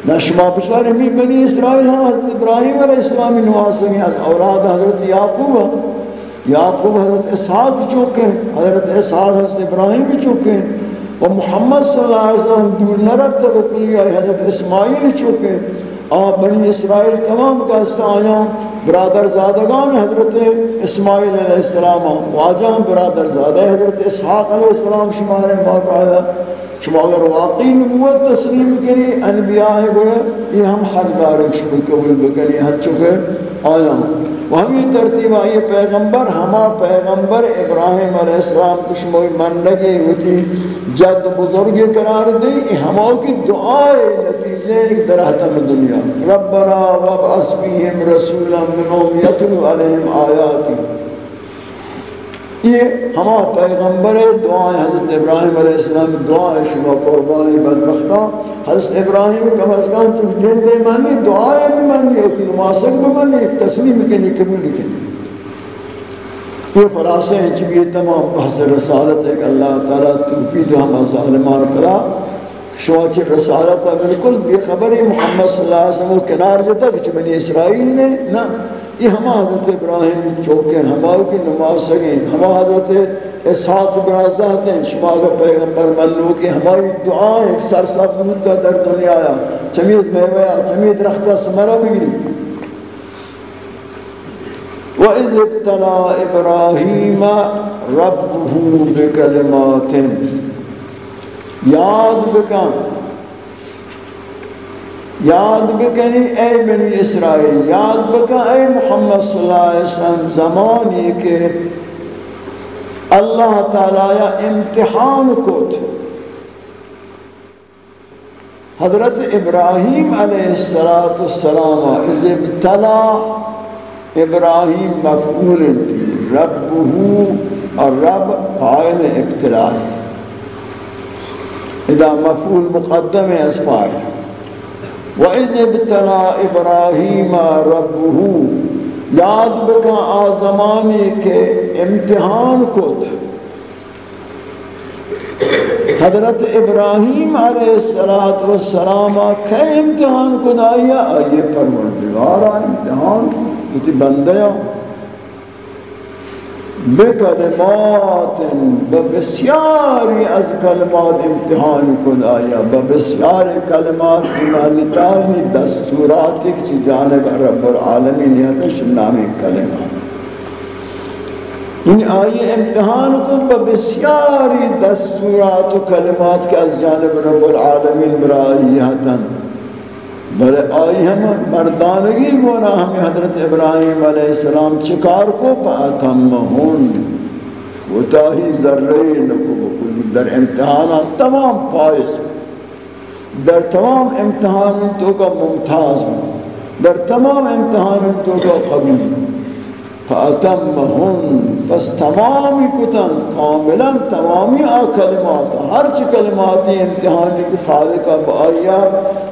نہ شما بشار میں بنی اسرائیل ہم حضرت ابراہیم علیہ السلام نواسیں گے از اولاد حضرت یعقوب۔ یعقوب حضرت اسحاق چوکے حضرت اسحاق حضرت ابراہیم چوکے و محمد صلی اللہ علیہ وسلم دور نرکتا بکلی آئی حضرت اسماعیل چوکے آپ بنی اسرائیل تمام کا استعایاں برادر زادگان حضرت اسماعیل علیہ السلام واجہ برادر زادہ حضرت اسحاق علیہ السلام شمارے باقاعدہ شما اگر واقعی نبوت تسلیم کری، انبیاء گوئے یہ ہم حق دارک شکل قبول بکلی حد چکے آیا وہی ترتیب آئی پیغمبر، ہما پیغمبر ابراہیم علیہ السلام کچھ موئی من لگے ہوتی جد بزرگ قرار دی ہما کی دعائے نتیجے ایک درہتم دنیا۔ ربنا وابعث اسبیہم رسولا منہم یتلو علیہم آیاتی۔ یہ ہما پیغمبر دعائیں حضرت ابراہیم علیہ السلام دعائیں شما قربانی بدبختہ حضرت ابراہیم کم از کم تو جن دے مانی دعائیں بھی مانی ہوتی نماسک بھی مانی تسلیم کے کنی، قبول کنی. یہ خلاصے ہیں چونکہ یہ تمام بحث رسالت ہے کہ اللہ تعالیٰ توفید ہم ظالمان کرا شما رسالت ہے بالکل بے خبری محمد صلی اللہ علیہ وسلم کنار جتا، کہ بنی اسرائیل نے، نہ. یہ ہما حضرت ابراہیم چوکیں ہمارے کی نماز سگیں ہما حضرت اسحاق برازات ہیں شما کا پیغمبر ملو کہ ہماری دعائیں ایک سر سبزود کا در دنیا آیا چمید میویا چمید رختہ سمرہ بگری وَإِذِ ابْتَلَى إِبْرَاهِيمَ رَبُّهُ بِكَلِمَاتٍ۔ یاد بکن یاد بکنی اے بنی اسرائیل، یاد بکن اے محمد صلی اللہ علیہ وسلم زمانی کے اللہ تعالی امتحان کو حضرت ابراہیم علیہ السلام از ابتلا ابراہیم مفعول تھی، ربہو، اور رب فائل ابتلا اذا مفعول مقدم ہے، اس فائل وَإِذِ ابْتَلَى إِبْرَاهِيمَ رَبُّهُ، یاد بکا آزمانی کے امتحان کت حضرت ابراہیم علیہ السلام کہ امتحان کن دائیا آئیے پروردگارا امتحان کتی بندیاں۔ بکلمات و بسیاری از کلمات امتحان کن آیا؟ و بسیاری کلمات ایمانتانی دستورات که جانب رب العالمی یادش شنامی کلمات. این آیه امتحان کن با بسیاری دستورات و کلمات که از جانب رب العالمین برای هستند بلے آئی ہم مردانگی گونا ہم حضرت ابراہیم علیہ السلام چکار کو پاتمہن وتاہی ذرے نکو در امتحانات تمام پائز۔ در تمام امتحان تو کا ممتاز۔ در تمام امتحان تو کا قبیل۔ فاتمہن پس تمامی کتن کاملا تمامی آ کلمات ہر چی کلماتی امتحانی کی خالقہ بآیا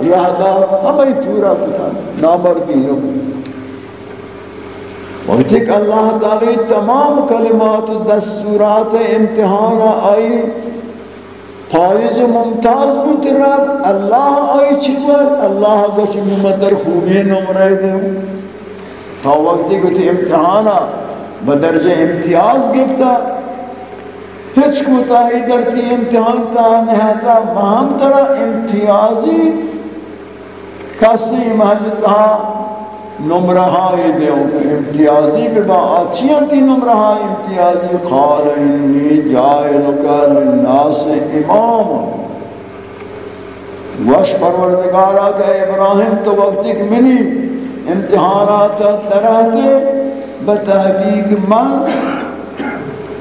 رہدا ہمیں پورا کتن نامردینوں وقت کہ اللہ تعالی تمام کلمات دستورات امتحان آئی و ممتاز بترک اللہ آئی چیزر اللہ گوش ممدر خوبی نمرے دے تا وقتی کو تی امتحانا بدرجہ امتیاز گفتا ہچ کوتاہی در تی امتحان تا نہتا، مہم ترا امتیازی کسی محلتا نمرہائی دیوں کہ امتیازی ببا آچیاں تی نمرہائی امتیازی، قال انی جائلکا للناس امام۔ وش پروردگارا کہ ابراہیم تو وقتی کہ منی امتحانات درہتے بتحقیق من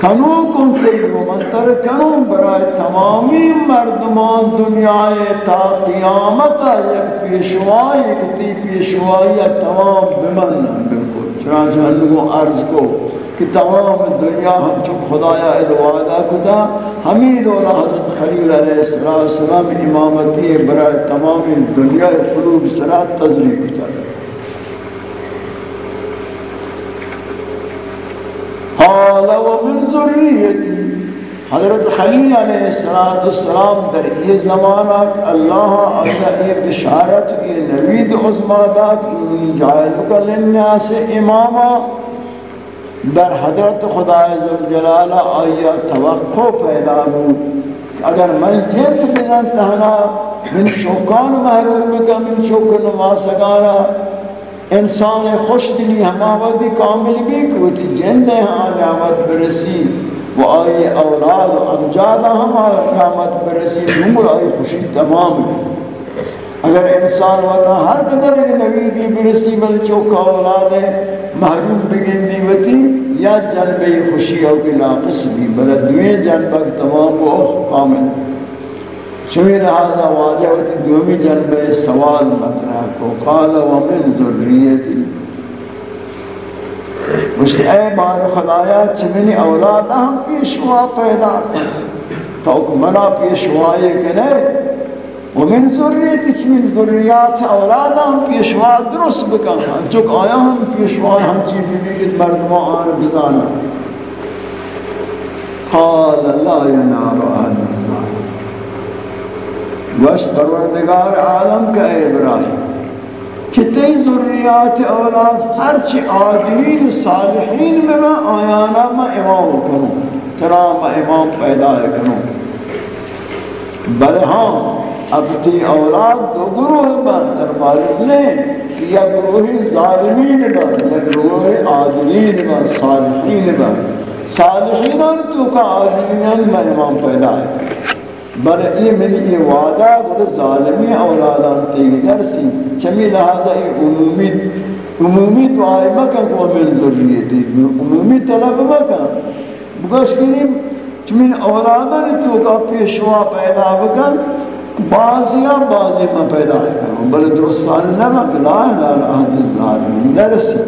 کنو کن تیرو من تر کنو برای تمامی مردمان دنیای تا قیامت یک پیشوائی کتی پیشوائی تمام بمنن بلکل چنانچہ ہنگو عرض کو کہ تمام دنیا ہم چک خدایا ادوادہ کتا ہمیں دولا حضرت خلیل علیہ السلام امامتی برای تمام دنیا فروب سرات تذریق کتا قال ومن ذریتی حضرت خلیل علیہ السلام السلام در یہ زمانہ اللہ اللہ یہ بشارت، یہ نوید عظمادات انی جائلک للناس اماما در حضرت خدا عزوجلال آیا توقع پیدا بود اگر من جلد بزن تہنا، من شوکان محروم بکا، من شوک نماسگانا انسان خوش دلی ہماوتی کامل بھی کوتی جند ہاں نعمت برسی۔ و آئی اولاد و امجاد ہمارا نعمت برسی نمور آئی خوشی تمام۔ اگر انسان وطا ہر قدر ایک نبی دی برسی بل چوکا اولاد محروم بگن دیوتی یا جنبی خوشی ہو کے ناقص بھی بلد دوئے جنبک تمام وہ کامل چمی لہذا واجہ ہوتی دومی جنبے سوال مطرح کو، قال ومن ذریتی۔ مجھتے اے بار خدایا چمینی اولاد ہم پیشوا پیدا کر تو منا پیشوائی کنے ومن ذریتی چمین ذریات اولاد ہم پیشوا درست بکن چک آیا ہم پیشوا، ہم چیزی بیگت مردمان آن بزانا۔ قال لا ينال آن الظالم وش پروردگار عالم کا ابراہیم۔ کہ تی ذریات اولاد ہر چی صالحین میں میں آیانا میں امام کروں ترا میں امام پیدا کروں۔ بلے ہاں اب تی اولاد دو گروہ بن تر معلوم نہیں کہ یا گروہ ظالمین بن یا گروہ عادلین بن، صالحین بن۔ صالحین تو کا عادلین میں امام پیدا کروں بل ای من ای وعدہ بود ظالمی اولادان تیگ درسی، چمی لحاظا ای عمومی عمومی دعائی مکن کو من ذریتی عمومی طلب مکن۔ بگوش کریم چمین اولادان تو کا پیشوا پیدا بکن بعضیا بعضی ما پیدا کروں بل درستان نما کہ لا الہ الا الظالمین نرسی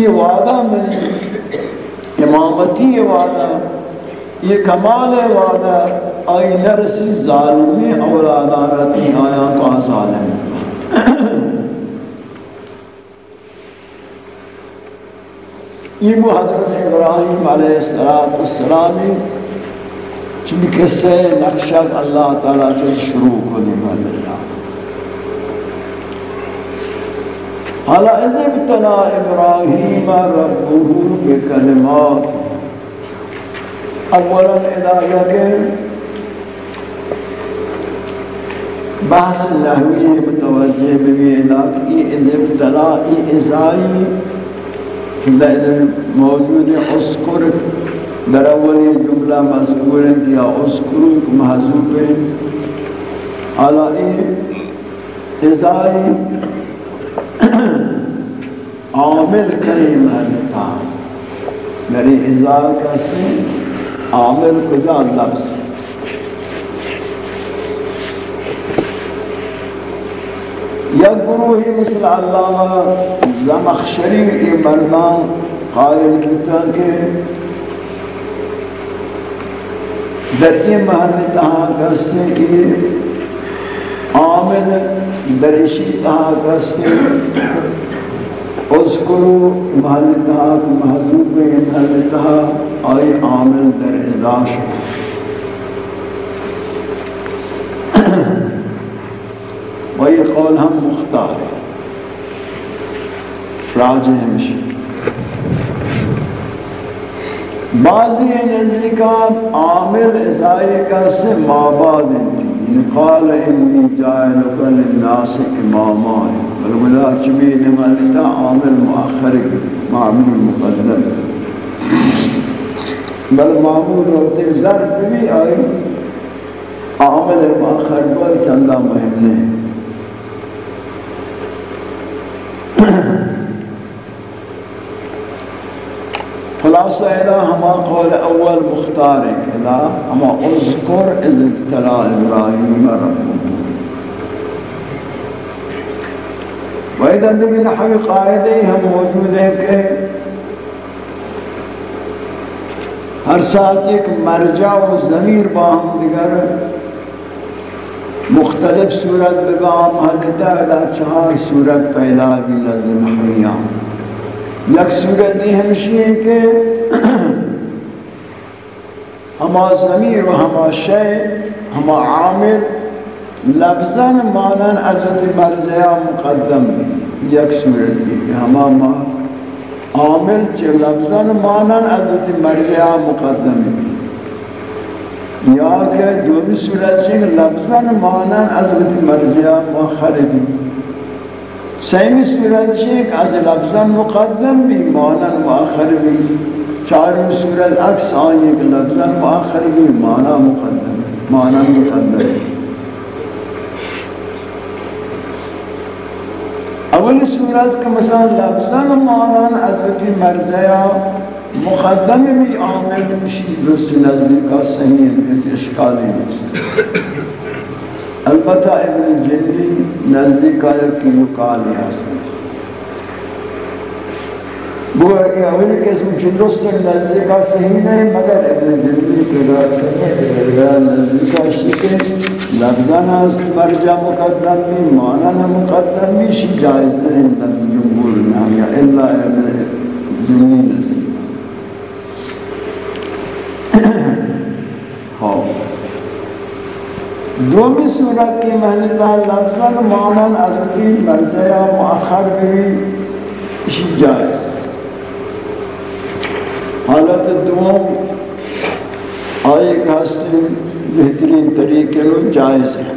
یہ وعدہ میری امامتی یہ وعدہ۔ یہ کمال وعدہ آئی نرسی ظالمی اولادارتی آیا تو ظالم یہ وہ حضرت ابراہیم علیہ السلام السلامی چلی قصے نقشہ اللہ تعالیٰ جو شروع کو دیما اللہ حالا اذ ابتلا ابراہیم ربه بکلمات۔ اولا ادایہ بحث لہوی متوجہ بھی ادایہ ای اذ ابتلا ای ازائی موجود اسکر در اولی جملہ مذکور ہے یا اسکرو محضوب علائی ازائی عامل کریم حلتا میری ازائی کسی عامل کجا لفظ یا گروہی مثل علامہ زمخشری ای مردان قائل کتا کہ در این محل تہا کرستے کہ عامل در اشی تہا کرستے اذکرو محل تہا محضوب محل تہا آئی عامل در ازاش وہی قول ہم مختار ہیں۔ راجع ہمشی بعضی نزدیکات عامل ازائی کا سے ماباد انتی ان قال انی جائلک للناس امامان بل ملا چمی نمالتا عامل مؤخر معمول مقدم بل معمول روتے ضرب بھی آئی عامل مؤخر پر چندہ مهم نہیں خلاصہ الہ ہما قول أول مختار ہے الہ ہما اذکر إذ ابتلا ابراہیم ربہ وإذا دیکھ نحوی قائدے ہم موجود ہیں کہ ہر ساتھ ایک مرجع و ضمیر باہم دیگر مختلف صورت بگام حلتا ہے چہار صورت پیدا بھی لازم حیام یک صورت یہ ہمشی ہے کہ <clears throat> ہما ضمیر و ہما شے، ہما عامل لفظاً مانن عزت مرزیہ مقدم یک صورت یہ کہ ہما عامل چے لفظاً مانن عزت مرزیہ مقدم. یا کہ دومی صورت سے لفظاً مانن عزت مرزیہ مؤخر بھی سیمی صورت شیک از لفظا مقدم بھی مانا مؤخر بھی چاروں صورت عکس آئی کہ لفظا مؤخر بھی مانا مقدم مانا مقدم اول صورت کا مثلا لفظا مانان حضرت مرزیا مقدم بھی عامل مشید درست نزدیکا صحیح ہے اشکالی نیست البتہ ابن جلی نزدیکا یکی مقالی حسن وہ ہے کہ اولی قسم چندرست نزدیک صحیح نہیں مگر ابن جلی کے رات کرنے نزدیک شکے لفظان از مرجع مقدم بھی معنی مقدم بھی شی جائز نہیں نزد جمهور نام یا الا ابن جلی نزدیک خواب دومی صورت کی محلتا لفظاً معنی از کی مرزیہ مؤخر بھی اسی جائز حالت دوم، آئے کہاستے بہترین طریقے لو جائز ہے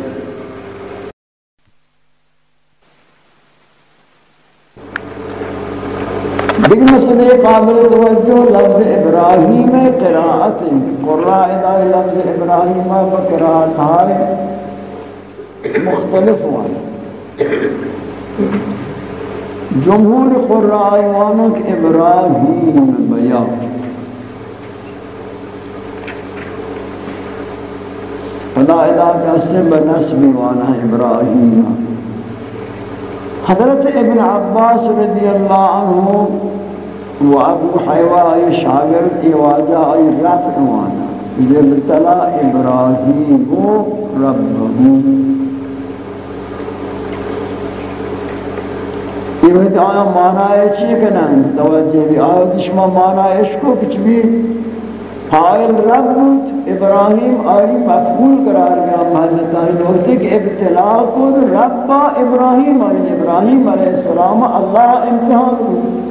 دیکھ مسئلے قابل توجہ لفظ ابراہیم قراءت قرآن ادائی لفظ ابراہیم و قراءت مختلف ہوئے۔ جمہور قرآن وانک ابراہیم بیان۔ خدا ادا کسی بنسب وانا ابراہیم حضرت ابن عباس رضی اللہ عنہ و ابو حیوائی شاگرد واجہ آئی رفع وانا جب تلا ابراہیم ربہو یہ آیا مانا ہے چی کنن توجہ بھی آیا دشمہ مانا عشقو کچھ بھی فائل رب بود، ابراہیم آئی مفعول قرار گیا محلتا ہے نوتی کہ ابتلا کن رب ابراہیم آئی، ابراہیم علیہ السلام اللہ امتحان بود۔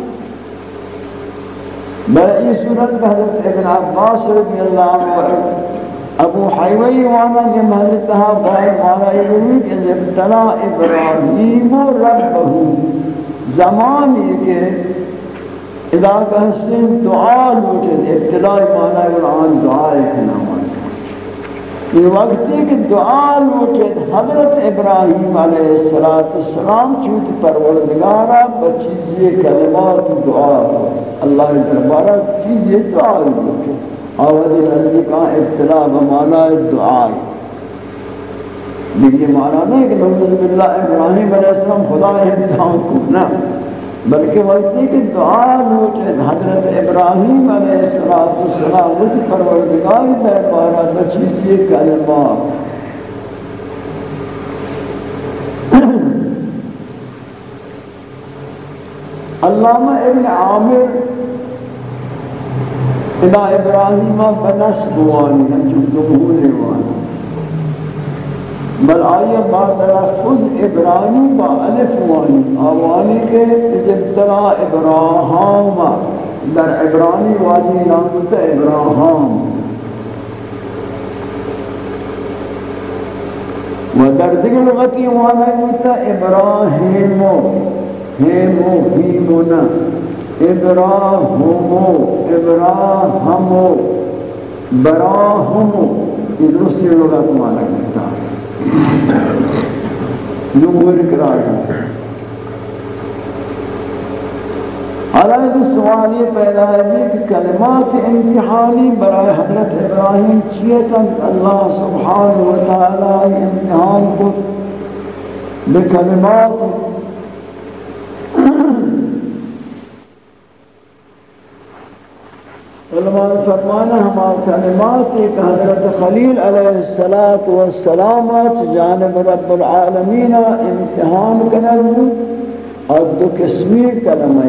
بل صورت حضرت ابن عباس رضی اللہ عنہ ابو حیوی وانا یہ محلتا ہے فائل وانا یہ کہ ابتلا ابراہیم ربہو زمانی کے اذا کہستن دعا لوٹد ابتدائی معنی قرآن دعا ایک نام یہ وقتی کہ دعا لوٹد حضرت ابراہیم علیہ السلام چوت پروردگارا بچیزی کلمات دعا اللہ دربارہ چیزی دعا لوٹد آوازی نزدیکا ابتدا بمعنی دعا لیکن یہ معنی نہیں کہ نوزد باللہ ابراہیم علیہ السلام خدا امتحان کو نہ۔ بلکہ وقتی کہ دعا لوٹے حضرت ابراہیم علیہ السلام السلام وقت پروردگار دربارہ بچیزی کلمات علامہ ابن عامر الہ ابراہیم بنسب وانی ہم جو جمہور وانی بل آئیے با تلفظ ابراہیم با الف وانی، آوانی کے ابتلا ابراہام در عبرانی واجی نام ہوتا ابراہام۔ و در دیگر لغتی وانا ہوتا ابراہیم ہیمو ہیمونا ابراہمو ابراہمو، براہمو۔ یہ درستی لغت مانا کرتا نور قرار حالانکہ سوال یہ پیدا ہے کہ کلمات امتحانی برای حضرت ابراہیم چیتا اللہ سبحانہ وتعالی امتحان کو بکلمات علماء فرمانا ہما کلمات ایک حضرت خلیل علیہ السلام جانب رب العالمین امتحان کنن اور دو قسمی کلمہ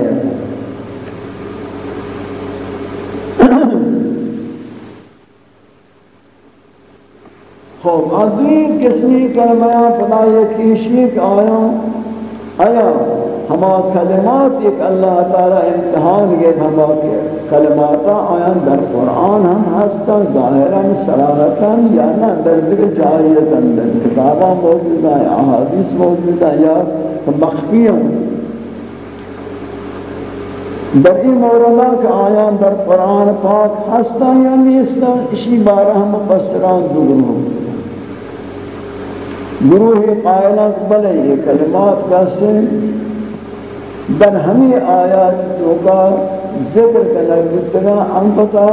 خوب، عظیم قسمی کلمہ فلا یکیشی کہ آیا آیا، ہما کلمات ایک اللہ تعالی امتحان گئے، ہما کلمات آیان در قرآن ہم ہستا، ظاہرا صلاحتا یا نا در دیگر جائیتا در کتابہ موجود ہے احادیث موجود ہے یا مخفی در این موردہ کہ آیان در قرآن پاک ہستا یا نیستا، اسی بارہ ہم بسران دو گروہ گروہ قائلات بلے یہ کلمات کیسے در ہمیں آیات جو کا ذکر کرنا گفتگا انفتا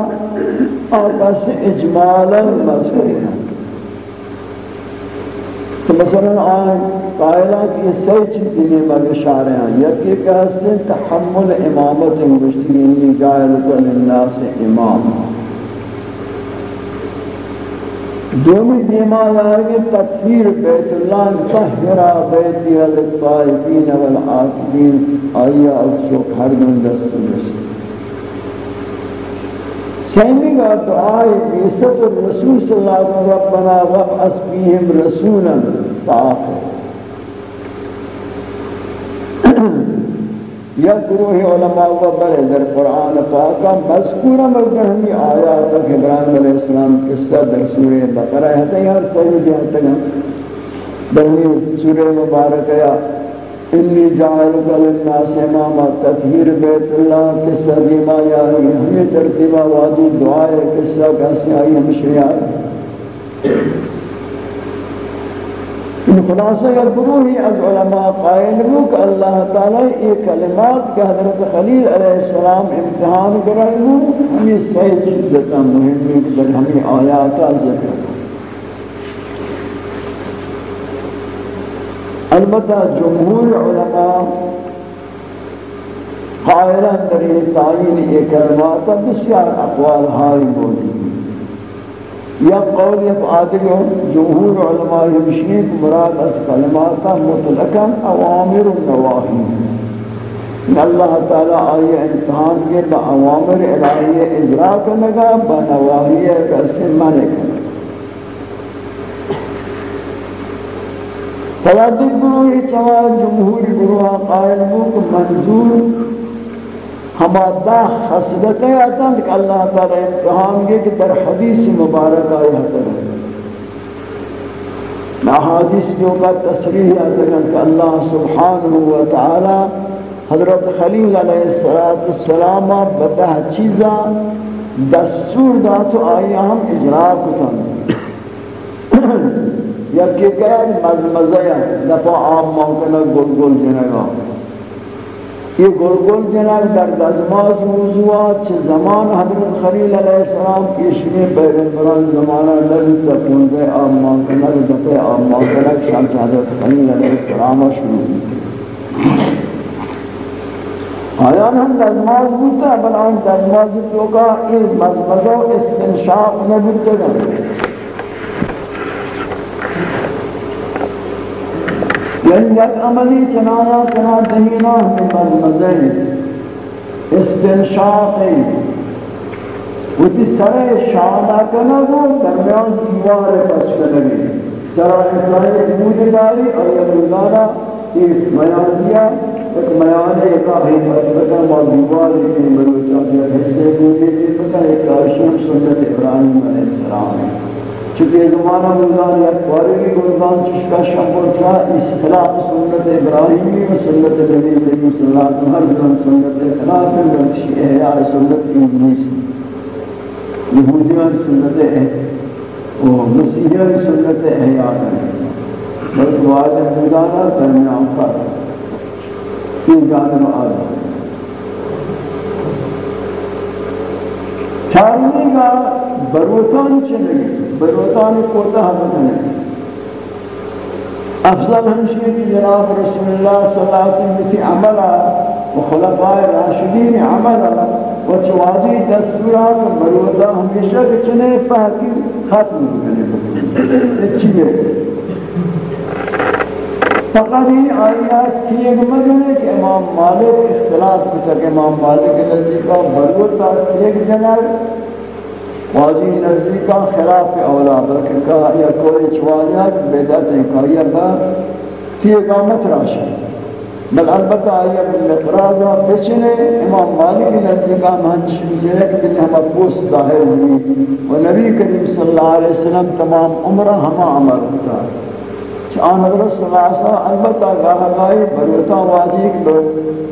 آقا سے اجمالا مذکری ہیں تو مثلا آن قائلہ کی سی چیزیں میں مگشارے ہیں یکی کہتے تحمل امامت مجھتی مشترین جائلت للناس امام۔ دومی دیمان آگے تطہیر بیت اللہ تحہرہ بیتی للطائفین والعاقبین آئیہ اکسوک ہر دن دستو رسی سیمی کا دعائی بیست الرسول صلی اللہ علیہ وسلم ربنا وابعث فیہم رسولا فآخر یا گروہ علماء و بلے در قرآن پاکا مذکورا مگر آیات کہ ابراہیم علیہ السلام قصہ در سورہ بقرہ ہے، تو یار صحیح جہاں تک بلنی سورہ مبارک ہے انی جعلک للناس اماما، تطہیر بیت اللہ، قصہ دیما یا رہی ہمیں ترتیبہ وادی دعائے، قصہ کیسے آئی ہمشہ یاد ان خلاصہ یا گروہی از علماء قائل ہو کہ اللہ تعالی یہ کلمات کہ حضرت خلیل علیہ السلام امتحان کرائے ہو، یہ صحیح چیزتا مہمی مہم ہمیں آیات ذکر البتہ جمہور علماء قائلہ در تعین یہ کلمات بسیار اقوال ہائی موجود یا قول یہ آدھگ جمہور علماء یمشنیک مراد اس کلمات مطلقا اوامر النواہی اللہ تعالی آئی امتحان کے با اوامر الہی اجرا کرنگا با نواہی کسی مانے کرنگا فلادک گروہی چوار جمہوری گروہ قائل موک منظور ہما دا حسدتے آتا کہ اللہ تعالی امتحان کے کہ در حدیث مبارک آئی حضر نا حدیث جو کا تصریح آتا کہ اللہ سبحانہ وتعالی حضرت خلیل علیہ السلام بتہ چیزا دستور دا تو آئی ہم اجرا کتن یا کہ غیر مزمزہ دفع عام موقع گل گل جنگا یہ گل گل جنگ در دزماز موضوعات چھ زمان حضرت خلیل علیہ السلام کیشنی پیغمبران زمانہ لگی تکون دے عام موقع دفع عام موقع شمس حضرت خلیل علیہ السلام شروع کی آیان ہم دزماز بودتا ہے بل آن دزماز تو کا این مزمزہ و استنشاق نبودتا ہے یعنی یک عملی چنانا چنا دہینا ہمیں مزمزہ استنشاقی وہ تی سرے شادہ کنا گو درمیان دیوار پس کنگی سرے سرے موجود داری اور یہ مدارہ یہ بیان دیا. ایک میان ہے. ایک آہی مطلقہ موضوعات کی مروچہ دیا حصے کو دیتی پتہ ایک آشیم سنت ابراہیم علیہ السلام ہے. چونکہ زمانہ مزار یا قواری گردان چشکا شمبر تھا، اس خلاف سنت ابراہیمی و سنت نبی علیہ السلام، ہر زن سنت خلاف ہے، بلکہ احیاء سنت کی انگلیس یہودیان سنت ہے و مسیحیان سنت احیاء ہے۔ بلکہ واجہ مدارہ درمیان فرق این جانب آدم چارمی کا بروتان چلے بروتان کوتا بکنے افضل ہمشی کی جناب رسول اللہ صلی اللہ علیہ وسلم کی عملہ و خلفاء راشدین عملہ و چوازی دستورات بروتا ہمیشہ کچنے پاکی ختم کرنے اچھی ہے فقط ہی آیات کی ایک مزن ہے کہ امام مالک اختلاف کتا کہ امام مالک نزدیکا بروتا ایک جنر واجی نزدیکا خلاف اولا، بلکہ کہا یا کوئی چوالیا بیدت ہیں، کہا یا با فی اقامت راشا بل البتہ آیا بالمقرازہ بچنے، امام مالک نزدیکا مہنچ ہے کہ ہم اپوس ظاہر ہوئی۔ و نبی کریم صلی اللہ علیہ وسلم تمام عمرہ ہما عمر ہوتا۔ ہے آن حضرت صلی اللہ علیہ وسلم البتہ گاہ گاہی بروتا واجی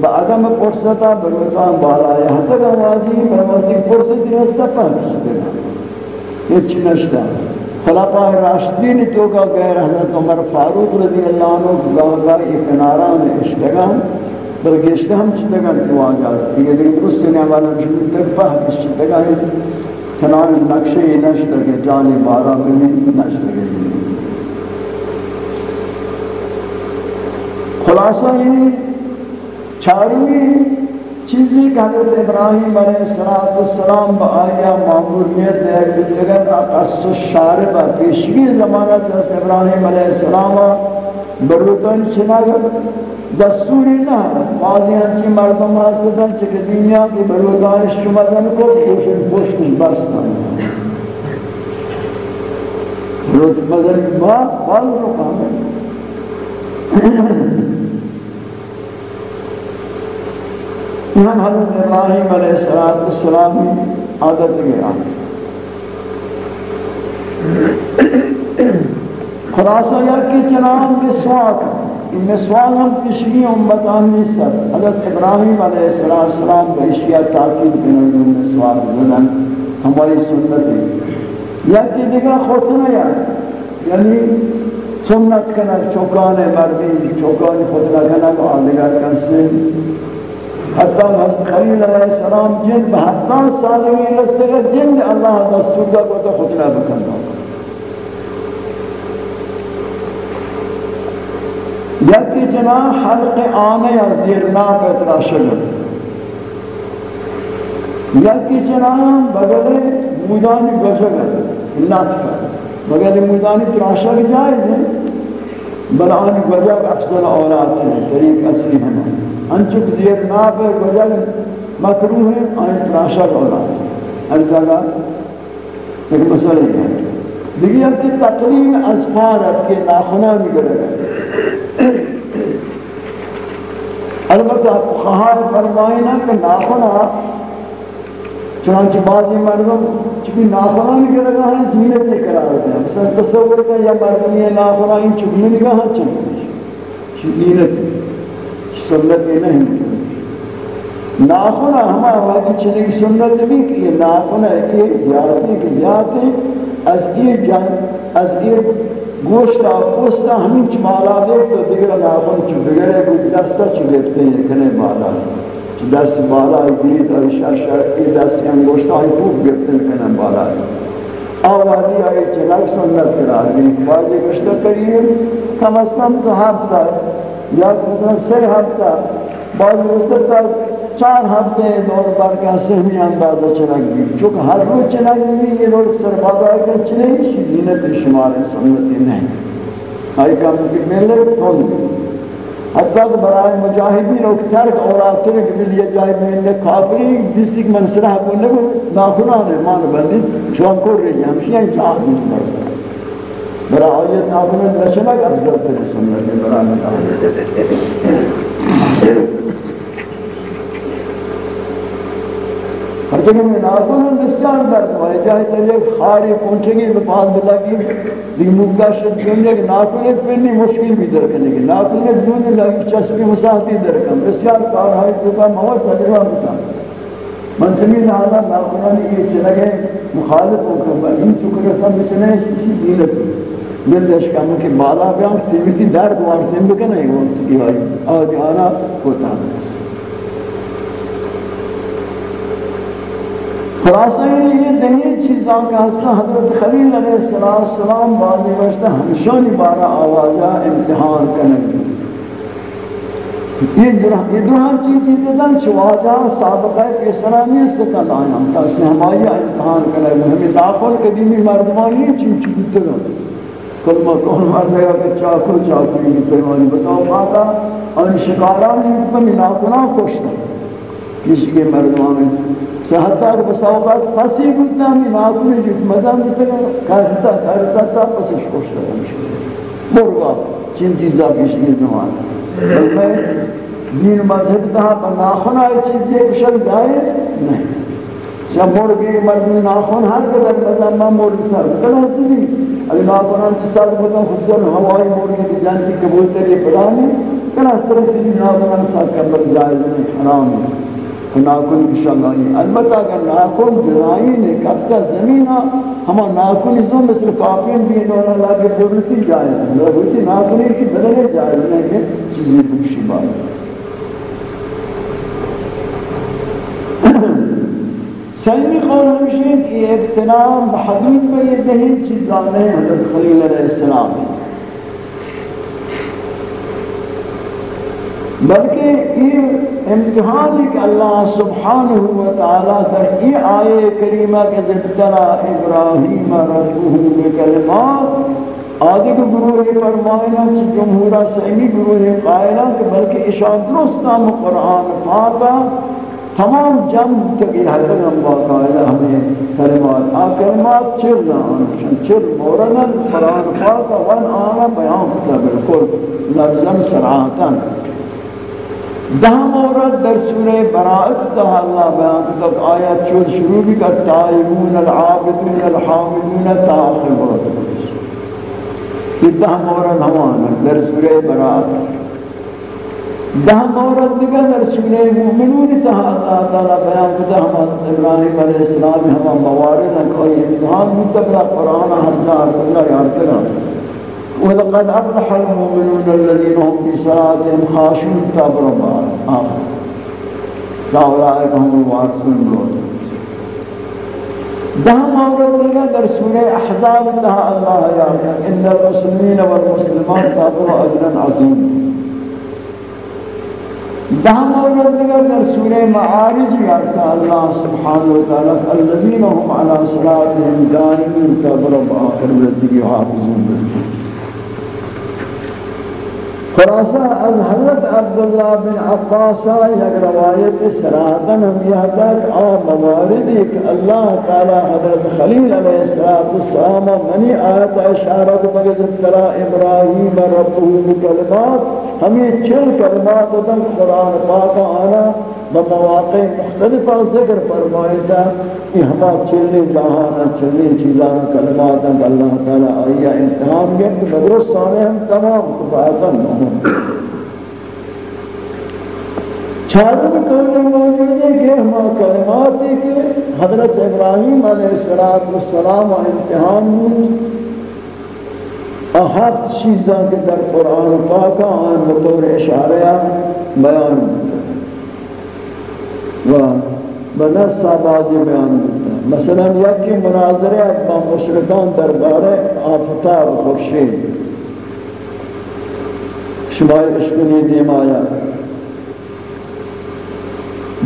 با عدم پرستا بروتا بالا ہے حتی واجی بروتی پرستی رستا پہنچتے ہیں یہ چنشتا خلافہ راشدین تو کا غیر حضرت عمر فاروق رضی اللہ عنہ گاہ گاہی کناران اشتگان بلکہ اشتہم چتگان تو آجا دیگه دیگه درست نے والا جنود تک پہنچ چتگان تنان نقشے نشتگے جانے بارا میں نشتگے خلاصہ یہ چاروی چیزی کہ حضرت ابراہیم علیہ السلام با آیا معمولیت ہے کہ جگہ کا قص الشاربہ پیشگی زمانہ جس ابراہیم علیہ السلام بروتن چنگر دستوری نہ ماضی ہنچی مردم آسدن چکہ دنیا کی بروتان شمدن کو پوشن پوشن بسنا بروت مدر با بال رکھا ہم حضرت ابراہیم علیہ السلام کی عادت گیا خلاصہ یا کہ جناب مسواک مسواک ہم کشمی امتان میں سر حضرت ابراہیم علیہ السلام بشیہ تاکید بنو مسواک بنن ہماری سنت ہے۔ یا کہ دیکھا خودنا یا یعنی سنت کنر چوکان مردی چوکان خودنا کنر آدھگر کنسے حتی حضرت خلیل علیہ السلام جن بہتان سالوی رسل جن اللہ دستور دا کو تو خطرہ بکن. یکی جنا حلق آنے یا زیرناک اتراشگل یکی جنا بغل مودانی گوشگل نطفہ بغل مودانی تراشگ جائز ہے بلان گوجب افضل اولاد ہے طریق اصلی ہمیں انچک دیر زیرناک گوجب مکروح ہے، آئین تراشگ اولاد ہے۔ ہر جگہ ایک مسئلہ ہے۔ دیکھئے کہ تقلیم اسفار ہے، کہ ناخنہ نگرے گا البتہ خواہر فرمائنا کہ ناخنہ چنانچہ بعضی مردم چکی ناخنہ نگرے گا ہاں زینت نہیں کرا رہتے ہیں مثلا تصور کا یا مردمی ناخنہ ان چکی نگاہ ہاں چکی زینت۔ سنت نہیں ناخن ہما وقت چنے کی سنت بھی کہ یہ ناخن ہے، زیادتی کی زیادتی از یہ جن از یہ گوشت پوستا ہمیں چمالا دے تو دیگر ناخن چو بگرے کوئی دستا چو لیتے ہیں کنے بالا چو دست بالا گیت اور شر شر ای دست ہم گوشت آئی خوب گرتے ہیں کنے بالا آوازی آئی چلک سنت کرا دی. واجی گوشت کریم کم از کم تو ہفتہ، یا کم سے ہفتہ. بعض گوشت چار ہفتے دور بار کا سہمی اندازہ چنک بھی چونکہ ہر روز چنک بھی یہ لوگ سربادہ کر چلے زینت شمار سنتی نہیں. آئی کا مجھے مطلب، ملے تھون بھی حتی کہ برای مجاہدین لوگ ترک اور آترک ملیے جائے میں کافری جسی کی منصرہ کو لگو ناخنان مان بندی چون کو رہی ہیں ہمشی ہیں جہاں دیس مرد برای آیت ناخنان رشنک افضل تر سنت برای مجاہدین ہر جگہ میں ناخن ہم بسیار درد ہوئے جائے تو ایک خاری پہنچیں گے تو پاس بلا کی دیکھ مقدہ شد جنگے کہ ناخن ایک پہنی مشکل بھی درکنے گے ناخن ایک دونی لگی چسبی مساحتی درکن بسیار کار ہے تو کا موت تجربہ بتا من سمی نالا ناخنانی یہ چلگے مخالف ہو کر ان چکر سب بچنے اسی زینت دل دش کاموں کے بالا بیان تیویتی درد وارسیں بکنے گا ان کی آئی آج آنا ہوتا ہے خلاصہ یہ دہی چیزاں کا حسن حضرت خلیل علیہ السلام بعضی وجہ ہمشانی بارہ آوازہ امتحان کرنے یہ دوہاں چیز چیزیں دن چواجہ سابقہ کے سلامی استقل آیا تا اس نے ہمائی امتحان کرنے ہمیں داخل قدیمی مردمانی چیز چیز تگا کلمہ کون مرد ہے کہ چاکو چاکو یہ پیمانی بتاؤ پاتا اور شکارانی پر ملاقنا کشتا کسی کے مردمانی سہتا بساوقات پسی گتنا ہمی ناکوی جت مدام دیتا کارتا کارتا تا پسش خوشتا ہمشکل مرگا چین چیزا پیشنی زمان میں دین مذہب تہا پر ناخن آئی چیز یہ کشل جائز نہیں سب مرگی مردمی ناخن ہر قدر مدام ما مرگ سر کلا حسنی اگر ناخن ہم چیزا بتا خودسر ہوائی مرگی کی جانتی قبول تری پڑھانی کلا سرسی ناخن ہم ساتھ کرنا جائز نہیں حرام نہیں ناکن کی شنگائی البتہ اگر ناکن جنائی نے کبتا زمینہ ہما ناکن ازو مثل کافین بھی انہوں اللہ کے قدرتی جائز <coughs> ہے لگوتی ناکنی کی بدلے جائز نہیں کہ چیزیں بکشی بات سیمی قول ہمشہ کہ ابتنام بحدود میں یہ دہین چیزانے حضرت خلیل علیہ السلام. ہے بلکہ یہ امتحان ہے کہ اللہ سبحانہ و تعالی در یہ آئے کریمہ کے ذبتنا ابراہیم ربوہ بکلمات آدھے کو گروہ فرمائنا چی جمہورہ سیمی گروہ قائلہ کہ بلکہ اشان درستام قرآن پاکا تمام جمع تکی حضر ہم باقائلہ ہمیں کلمات آ کلمات چر رہا چر موردن قرآن پاکا ون آنا بیان کتا بالکل لفظم سرعاتاً دہ مورد در سورہ براعت تہا اللہ بیان کرتا تک آیت چود شروع بھی کا تائمون العابدون الحامدون تاخر مورد یہ دہ مورد ہمانا در سورہ براعت۔ دہ مورد دیگا در سورہ مومنون تہا اللہ تعالی بیان تہا ہم ابراہیم علیہ السلام ہم موارد ہیں، کوئی امتحان متبلا قرآن ہزار اللہ یاد کرنا۔ ولقد أفلح المؤمنون الذين هم في صلاتهم خاشعون كبر آخر. فأولئك هم الوارثون دهم أولادنا در سورة أحزاب الله الله يعلم إن المسلمين والمسلمات تابوا أجرا عظيما. دهم أولادنا در سورة معارج يعني يارك الله سبحانه وتعالى الذين هم على صلاتهم دائمين كبر بآخر الذي يحافظون بالكبر خلاصہ از حضرت عبداللہ بن عباس یک روایت سراتن ہم یہ در آ موارد ایک اللہ تعالی حضرت خلیل علیہ السلام منی آیت اشارت مجد ترا ابراہیم ربہ بکلمات ہمیں چل کلمات دن قرآن پاک آنا بمواقع مختلف ذکر فرمائے تھا کہ ہما چلنے جہانا چلنے چیزانا کلمات ہیں اللہ تعالیٰ آئیہ امتحان گئے کہ مدرس سانے ہم تمام کفایتا نہوں چھاڑوں میں کہنے موجود ہے کہ ہما کلمات ہیں کہ حضرت ابراہیم علیہ السلام امتحان ہوں ہفت چیزاں کے در قرآن پاکا آن بطور اشارہ بیان۔ ہوتا و بنص آبازی بیان دیتا مثلا یکی مناظرہ با مشرکان دربار آفتاب خورشید۔ شمای اشکنی دیم آیا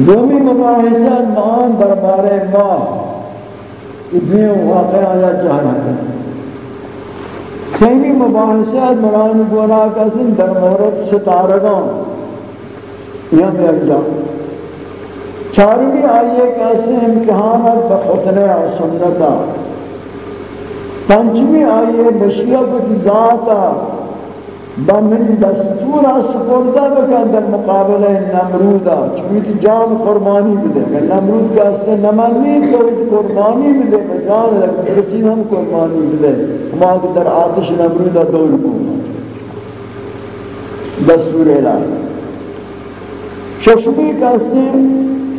دومی مباحثت مان دربار ماہ اتنی واقع آیا جانا سیمی مباحثت مران گونا کسن در مورد ستارگان۔ یہ بیار جانا چارمی آئیے کیسے امتحانت بخطنہ و سنتا پنچمی آئیے مشیت ذاتا بمن دستور سپردہ بکن در مقابل نمرودا چویت جان قربانی بدے نمرود کیسے نمانی کوئی قربانی بدے جان رسید ہم قربانی بدے ہم در آتش نمرودا دور کو۔ دستور اعلان ششمی کیسے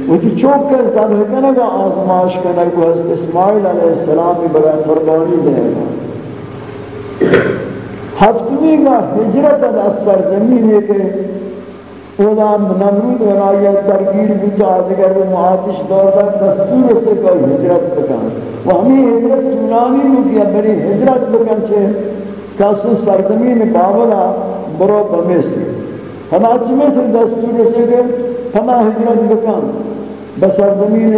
وہ جو چوک کے ذبح کرنے کا آزماش کرنے کو حضرت اسماعیل علیہ السلام کی برای قربانی دے گا ہفتوی کا ہجرت از سرزمین ہے کہ اولا نمرود و رائیت ترگیر بچا دیگر وہ معاتش دور دستور سے کوئی ہجرت بکن۔ وہ ہمیں ہجرت چونانی ہو کیا بری ہجرت بکن چھے۔ کس سرزمین بابلا برو بمیسی۔ ہم آچی میں سے دستور سے کہ ہمیں ہجرت بکن۔ بسر زمین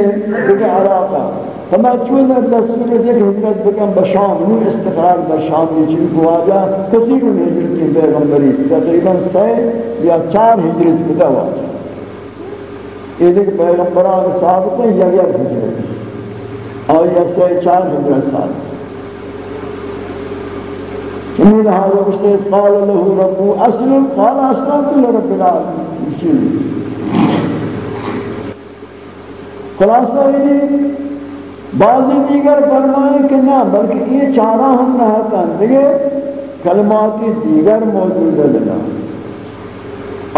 دیگه عراقا فما چون دستور سے کہ حضرت بکن بشام، نو استقرار بشام یہ چیز کو کسی کو حضرت کی پیغمبری۔ تقریباً سی یا چار ہجرت کتا ہوا۔ یہ دیکھ پیغمبران ثابت ہیں یا یا ہجرت۔ اور یا سی چار ہجرت ثابت چنین حال وقت قال له ربو اسلم قال اسلمت لرب العالمين خلاصہ یہ بعضی دیگر فرمائیں کہ نہ، بلکہ یہ چارہ ہم نہ کن دیگے کلمات دیگر موجود لنا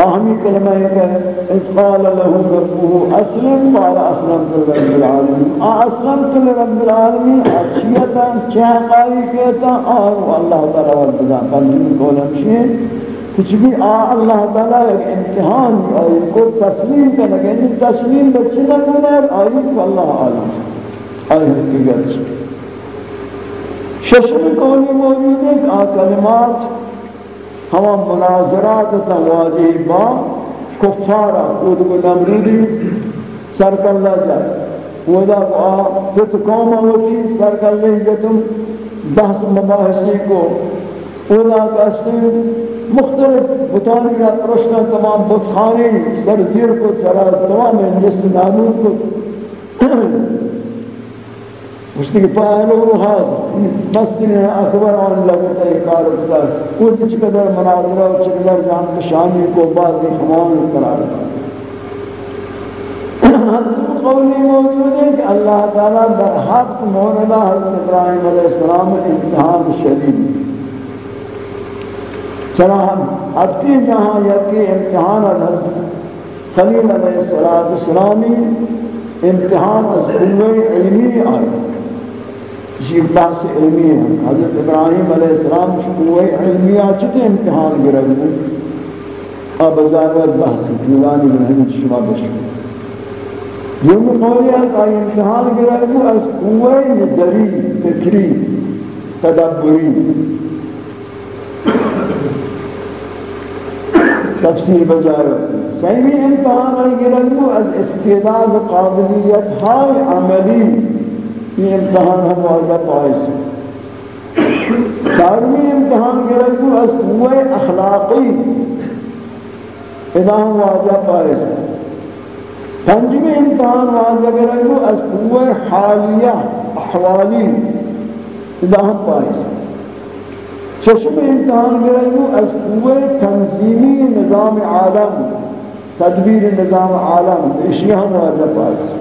اہمی کلمہ ہے کہ اس قال له ربه اسلم، قال اسلمت لرب العالمین۔ اسلمت لرب العالمین اچھیتا چہقائی کہتا اور اللہ تعالی والبدا قلبی کولم شیر کچھ بھی آ، اللہ تعالیٰ ایک امتحان آئی کو تسلیم کرنے گئے یعنی تسلیم بچے نہ کرنے آئی کو اللہ عالم۔ آئی حقیقت ششم قولی موجود ہے کہ آ، کلمات۔ ہوا مناظرات تواجی با کفارا خود کو نمرودی سرکل لہ جائے۔ ودا کو آ تت قوم ہوتی سرکل لہ جتم بحث مباحثی کو اولا کا سیر مختلف بطانی کا پرشنا تمام بطخانی سر زیر کو چرا تمام جس نامود کو۔ اس نے پہلو روحاز مستن اکبر آن لگتا ہے کار اکتر کچھ چقدر مناظرہ و چقدر جان شامی کو بعضی حمان قرار قولی موجود ہے کہ اللہ تعالیٰ در حق موردہ حضرت ابراہیم علیہ السلام امتحان شدید چرا ہم ابتی جہاں یکی امتحان حضرت خلیل علیہ السلامی امتحان از قوی علمی آئی جی، یہ بحث علمی ہے۔ حضرت ابراہیم علیہ السلام قوی علمی آچتے امتحان گرد ہیں اب ازارت بحث دیوانی من شما بشکر یہ مقولی ہے کہ امتحان گرائے وہ از قوہ نظری، فکری، تدبری۔ تفسیر بجائے سیمی امتحان ہے گرائے وہ از استعداد قابلیت ہائی عملی۔ یہ امتحان ہم واجہ پائس چارمی امتحان گرائے وہ از قوہ اخلاقی۔ اذا ہم واجہ پائس پنجمی امتحان واضح کرنے از قوة حالیہ، احوالی۔ اداہم پائیس چشم امتحان کرنے از قوة تنظیمی نظام عالم، تدبیر نظام عالم، اشیاء ہم واضح پائیس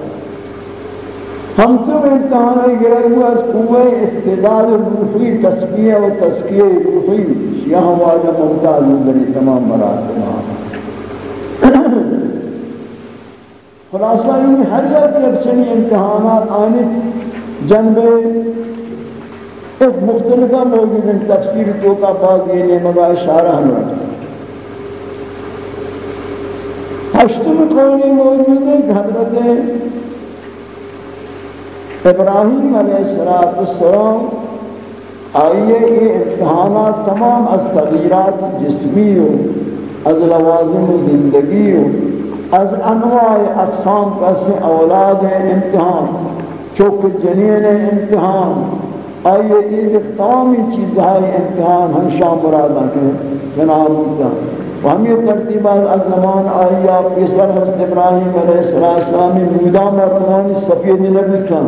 ہم تو امتحان کرنے از قوة استدال روحی، تسکیہ و تسکیہ روحی۔ اشیاء ہم واضح ممتاز در تمام مرات تمام خلاصہ یہ ہر جگہ ایک چنی امتحانات آنے جنبے ایک مختلف موجود ہیں تفسیر تو کا بعض یہ لیے مگا اشارہ ہم رکھتے ہشتم قولی موجود ہے، حضرت ابراہیم علیہ السلام آئیے کہ امتحانات تمام از تغییرات جسمی ہو، از لوازم زندگی ہو، از انواع اقسام کسی اولاد امتحان، چوک جنین امتحان۔ آئیے یہ تمامی چیزهای امتحان ہم شام مرادہ کے جناب امتحان و ہم یہ ترتیبات از زمان آئیہ پیسر حضرت ابراہیم علیہ السلامی مودام اتمانی سفید نبی کن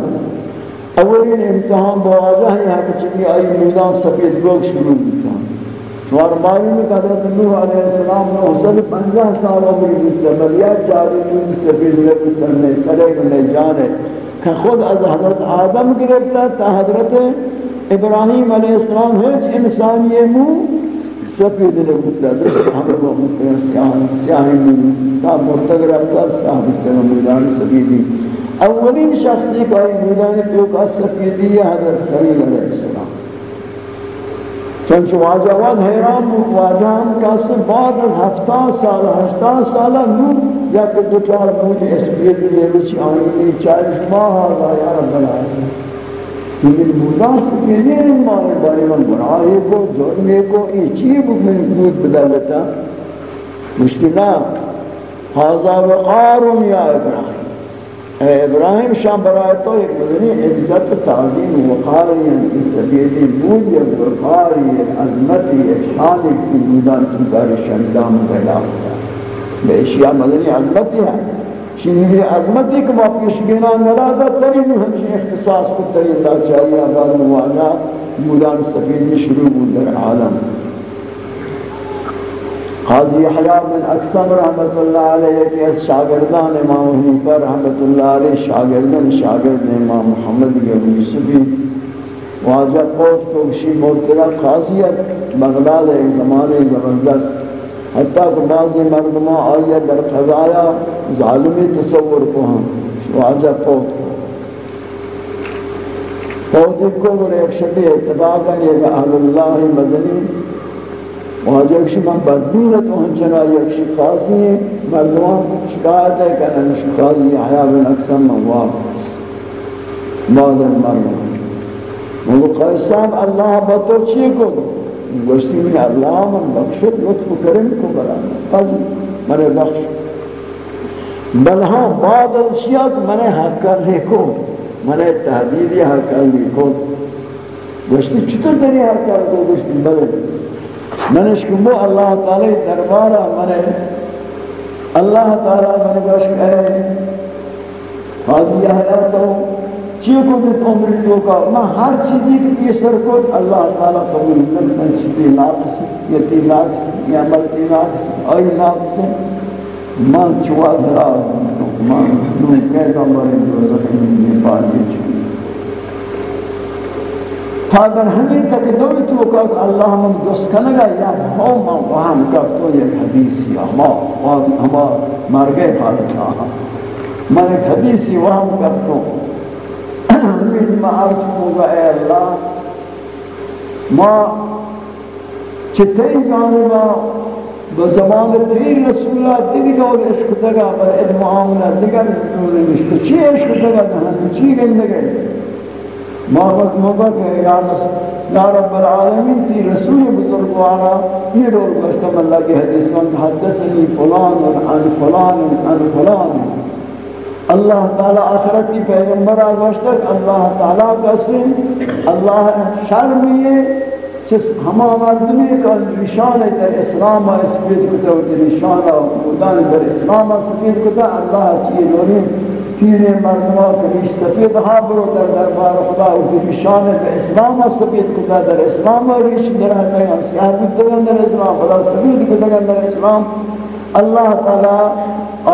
اولین امتحان بوازہ ہے یہاں کچھ آئی مودام سفید گوک شروع کن اور معلوم ہے کہ حضرت نوح علیہ السلام نے حسن پنجہ سال عمر بیتے بلیا چاری دن سبیل لگی کرنے، سرے کرنے جانے۔ کہ خود از حضرت آدم گرفتا تا حضرت ابراہیم علیہ السلام ہیچ انسانی مو سفید لگتا ہم کو سیاہی مو، تا مرتگر اللہ صاحب تنہ میدان سفیدی۔ اولین شخصی کا میدان تو کا سفیدی حضرت خلیل علیہ السلام۔ چنچ واجہ واد حیران واجہ ہم کاسے بعد از ہفتہ سال ہشتہ سالہ نو یا کہ دو چار مجھے اس پیت لے بچی آنی چالیس ماہ آگا یا رب العالمین لیکن مودا سکینے ان مانے بارے من گناہے کو جرمے کو، یہ چیب من دود بدلتا۔ مشکلہ حاضر وقار یا ابراہیم ابراہیم شام برائے تو ایک مدنی عزت تعظیم وقاری ہیں، اس سبیتی بود یا وقاری عظمتی شانی کی بودان کی تنکار شمدام پیدا ہوتا بے اشیاء مدنی عظمتی ہے شنیدی عظمتی کہ واپس گنا نرادہ ترین ہمشہ اختصاص کو ترین دا چاہیے آباد موانا بودان سفید شروع بود در عالم۔ قاضی حیاء بن اکسم رحمت اللہ علیہ کہ اس شاگردان امام حنیفہ رحمت اللہ علیہ شاگردان شاگرد امام محمد گرم یوسفی واجہ قوت کوشی موترہ قاضیت بغداد ایک زمانے زبردست. حتیٰ کہ بعضی مردمہ آئیہ در قضایا ظالمی تصور کو ہم واجہ قوت کو. قوت کو ایک شکل اتفاقا یہ اہل اللہ مدنی واجہ ایک شما بدبین تو ہنچنا یک شقاضی مردمان شکایت ہے کہ انہا شقاضی حیاء بن اکسم مواب بعد المرمان وہ قیسان اللہ بطور چیئے کو گوشتی میں اللہ من بخشت لطف کرم کو برانا قضی منے بخش. بل ہاں بعد از شیعت منے حق کر لے کو منے تحدیدی حق کر لے کو گوشتی چطور دنی حق کر کو گوشتی بلے منش کو اللہ تعالی دربارہ منے اللہ تعالی من گوش کرے حاضی حیات ہو چی کو دیت عمر تو کا میں ہر چیزی کی پیسر کو اللہ تعالی قبول من من چیزی ناقص یتی ناقص یا ملتی ناقص آئی ناقص من چواد راز من نوی پیغمبر دوزخ من پاکی چیزی تا در همین تک دوی تو کہ اللہ من دوست کنگا یا ہم وہاں کر تو یہ حدیثی ہما ہما مرگے حالت آہا میں ایک حدیثی وہاں کر تو ہمیں میں عرض ہوگا، اے اللہ، ما چتے جانبا بزمان تیر رسول اللہ دیگی دور عشق دگا بر اد معاملہ دیگر دور عشق، چی عشق دگا دہن چی گندگے محمد محمد ہے یا یا رب العالمین، تی رسول بزرگوارا یہ دور گوشتم اللہ کی حدیث من حدثنی فلان عن فلان عن فلان۔ اللہ تعالی آخرتی پیغمبر آگوشتک اللہ تعالی کسی اللہ شرمیے، جس ہما مردمی کا نشان در اسلام سفید کتا و جی نشان مدان در اسلام سفید کتا، اللہ چیئے دونی پینے مردمہ کنیش سفید ہاں برو در دربار خدا و نشان در اسلام سفید کتا در اسلام ریش در حتی سیاہ کتا در اسلام. خدا سفید کتا در اسلام. اللہ تعالی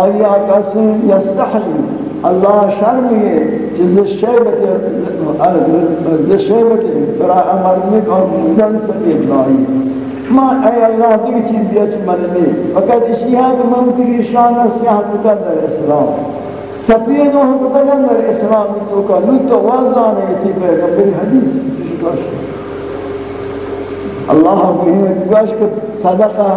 آیا کسی یستحلی اللہ شرم چیز شیبت از شیبت برای امرنی کا بودن سبیل لائی ما اے اللہ دیگه چیز دیا چی من نہیں فقط اسی ہے من تیری شان سیاہ کتا در اسلام. سفید و کتا در اسلام تو کا لطو واضح نہیں تھی پیغمبر حدیث اللہ کو صدقہ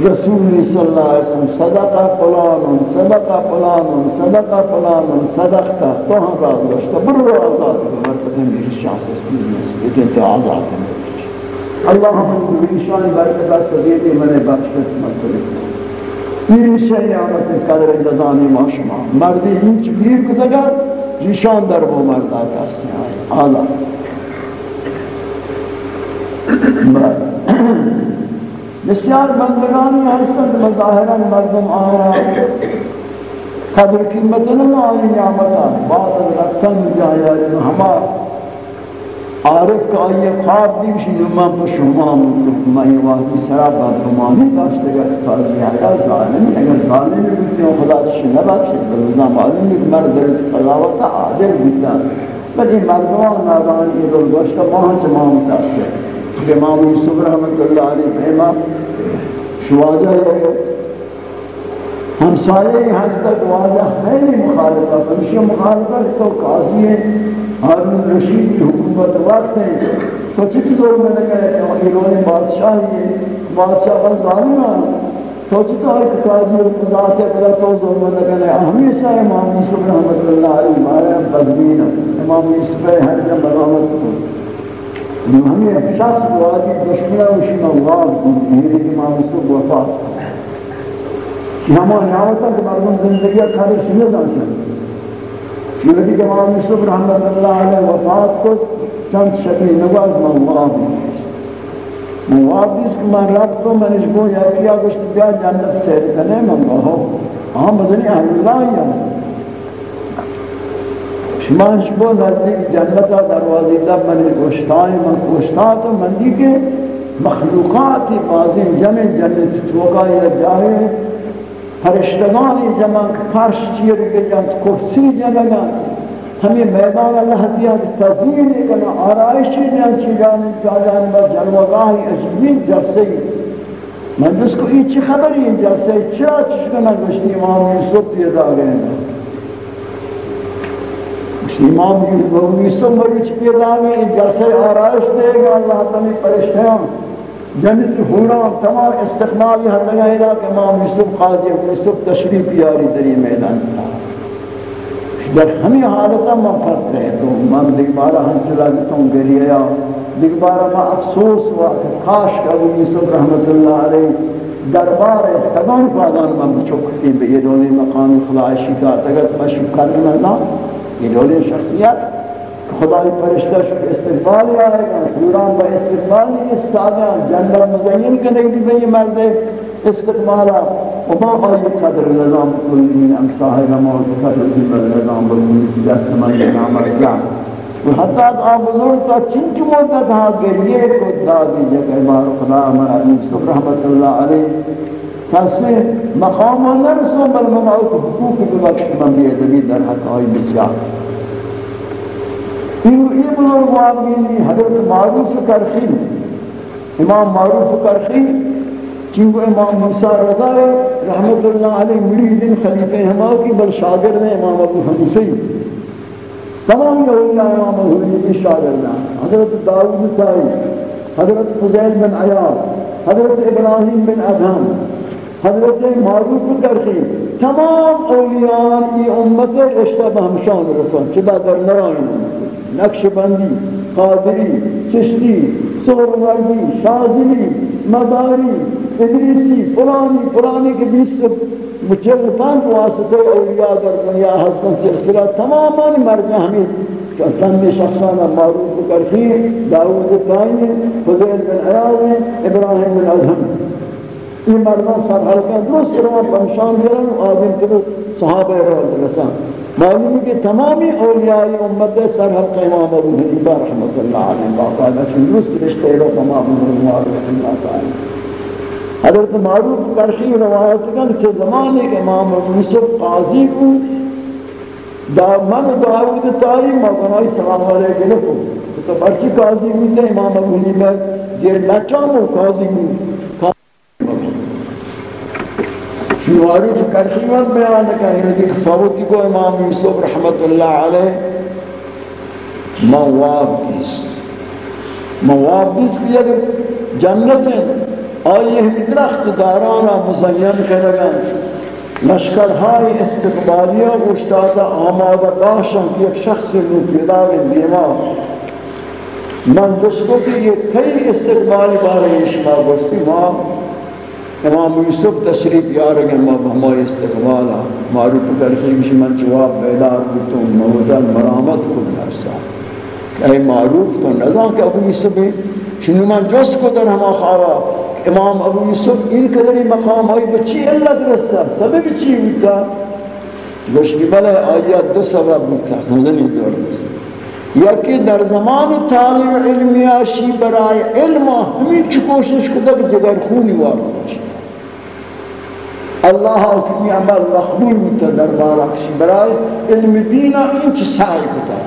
رسول صلی اللہ علیہ وسلم صدقہ فلان صدقہ فلان صدقہ فلان صدقہ تو ہم راز گشتا برو آزاد برکت میری شخص اسمی لیکن تو آزاد ہے اللہ ہم ریشان برکتہ سبیتی میں نے بخشت مطلب میری شیعامت قدر لزانی ما شما مردی انچ بیر کتگا ریشان در وہ مردہ کسی آئے آزاد بسیار بندگانی هستند مظاهرا مردم آیا قدر قیمت نہ نعمتا بعد از رفتن جایاری ہما عارف کا آئی خواب دیوشی نمان پر شما میں یہ واقعی سراب بدگمانی داشتے گا فرضی حیات ظالمی اگر ظالمی بیتی ہوں خدا چشی نبخشی بلدنا معلوم ایک مرد قضاوت عادل بیتا بل این مردمان نادانی یہ دل گوشتا ماہاں چماہ متاثر امام یوسف رحمت اللہ علیہ امام شواجہ ہے ہمسائے ہستک واجہ ہے مخالفہ ہمیشہ مخالفہ تو قاضی ہے ہارون رشید کی حکومت وقت ہے تو چکی دور میں نے کہا ایران بادشاہ ہے بادشاہ بس ظالم ہے تو چکا ہے کہ قاضی القضاء ہے بلا تو دور میں نے کہا ہمیشہ امام یوسف رحمت اللہ علیہ مارے ہاں بدبین امام یوسف ہے، ہر جب برامت کو۔ ہمیں شخص وادی دشمنہ وشی مواد میرے امام یوسف وفات۔ کہ ہمیں کہ مردم زندگیہ کھارے سنے دانشن یہ کہ امام یوسف رحمت اللہ علیہ وفات کو چند شکل نواز مواد مواد اس کہ من رب تو من اشبو یا کیا گشت بیا جنت سیر کنے من گوھو ہاں بدنی اہل اللہ یا شمان شبو نزدیک جنتا دروازی دب، من گوشتای من، گوشتات و مندی کے مخلوقات بازی جمع جنت توقع یا جاہے جائے فرشتگانی جمع فرش چیر کے جنت کرسی جنگا ہمیں میدان اللہ دیا تزمین کنا آرائشی جن چیزانی جاجان با جلوگاہی عجیبی جرسی من جس کو ایچی خبری این جرسی چرا چشکنا گوشتی امام یوسف پیدا گئے امام یوسف یوسف مری چکی رامی جیسے آرائش دے گا اللہ تعالی پرشتیاں جنت ہونا تمام استقبال یہ لگا ہے کہ امام یوسف قاضی یوسف تشریف یاری دری میدان تھا۔ در ہمیں حالتا من فرق ہے تو من دیکھ بارا ہم چلا گتا ہوں گریا دیکھ بارا میں افسوس ہوا کہ کاش کہ ابو یوسف رحمت اللہ علیہ دربار سبان پادان من بچکتی بے یہ دولی مقام خلائشی کا تگت مشکل اللہ یہ دولی شخصیت خدای فرشتہ شک استقبال آئے گا قرآن با استقبالی استعادہ جنبہ مزین کے کرنے بھی بھئی مرد استقبالا وما آئی قدر نظام کلین امساہ رمال قدر دیبر نظام بلکلی دست مائی نامر جان و حتی از آبزور تا چنچ مدت ہاں گریے کو دادی جگہ بار خدا مرا یوسف رحمت اللہ علیہ۔ کسی مقام نرسو بل ممعوک حقوق بوقت من بیدبی در حق آئی بسیار۔ این این بزرگوارگی حضرت معروف کرخی امام معروف کرخی چونکہ امام موسیٰ رضا رحمت اللہ علیہ مرید خلیفہ ہما کی بل شاگرد ہیں، امام ابو حنیفی تمام اولیاء امام ابو حنیفی شاگرد ہیں۔ حضرت داؤد تائی حضرت فضیل بن عیاض، حضرت ابراہیم بن ادھم، حضرت معروف کرخی تمام اولیان ای امت رشتہ بہمشان رسول چدا در نرائن۔ نقش بندی قادری، چشتی، سوروردی شازلی مداری، ادریسی، فلانی فلانی کے بیس مچل واسطے اولیاء در دنیا حسن سلسلہ تمامان مرجع ہمیں۔ چند شخصانا معروف کرخی داود تائین خدیر بن عیاض ابراہیم بن ادھم این مردان سر حلقہ درست روان پنشان دیرن آدم کے صحابہ رسان معلوم ہے کہ تمامی اولیاء امت سر حلقہ امام ابو حنیبہ رحمت اللہ علیہ باقاعدہ چون درست رشتے رو تمام انہوں رسول اللہ تعالی حضرت معروف کرشی روایت کن کہ زمانے کے امام ابو یوسف قاضی کو دا من داود تاری مغنائی سلام علیہ کے لکھو تو برچی قاضی ہوئی امام ابو حنیبہ زیر لچام و قاضی ہوئی معروف کرشیمت بیان کرنے دی فوتی کو امام یوسف رحمت اللہ علیہ مواب دیست مواب دیست کہ اگر جنت آئیے ہمی درخت دارانا مزین کرگن لشکرهای استقبالیہ گوشتاتا آمادہ داشتن کہ ایک شخص نو پیدا دیما من گوشتو کہ یہ کئی استقبالی بارے اشما گوشتی ماں امام یوسف تشریف یارگن ما بہمائی استقبالا معروف کرشنگش من جواب بیدار بتوں موجن مرامت کن نفسا اے معروف تو نظام کہ ابو یوسف شنو من جس کو در ہما خوابا امام ابو یوسف این قدری مقام ہوئی بچی اللہ درستا سبب چی ہوتا۔ گوشتی بلے آیات دو سبب ہوتا سمجھنی زور دستا یا کہ در زمان طالب علمی آشی برای علم، ہمیں چی کوشش کتا کہ جگر خونی وارد اللہ کی عمل مقبول ہوتا دربار اکشی برای علم دین انچ سعی کتا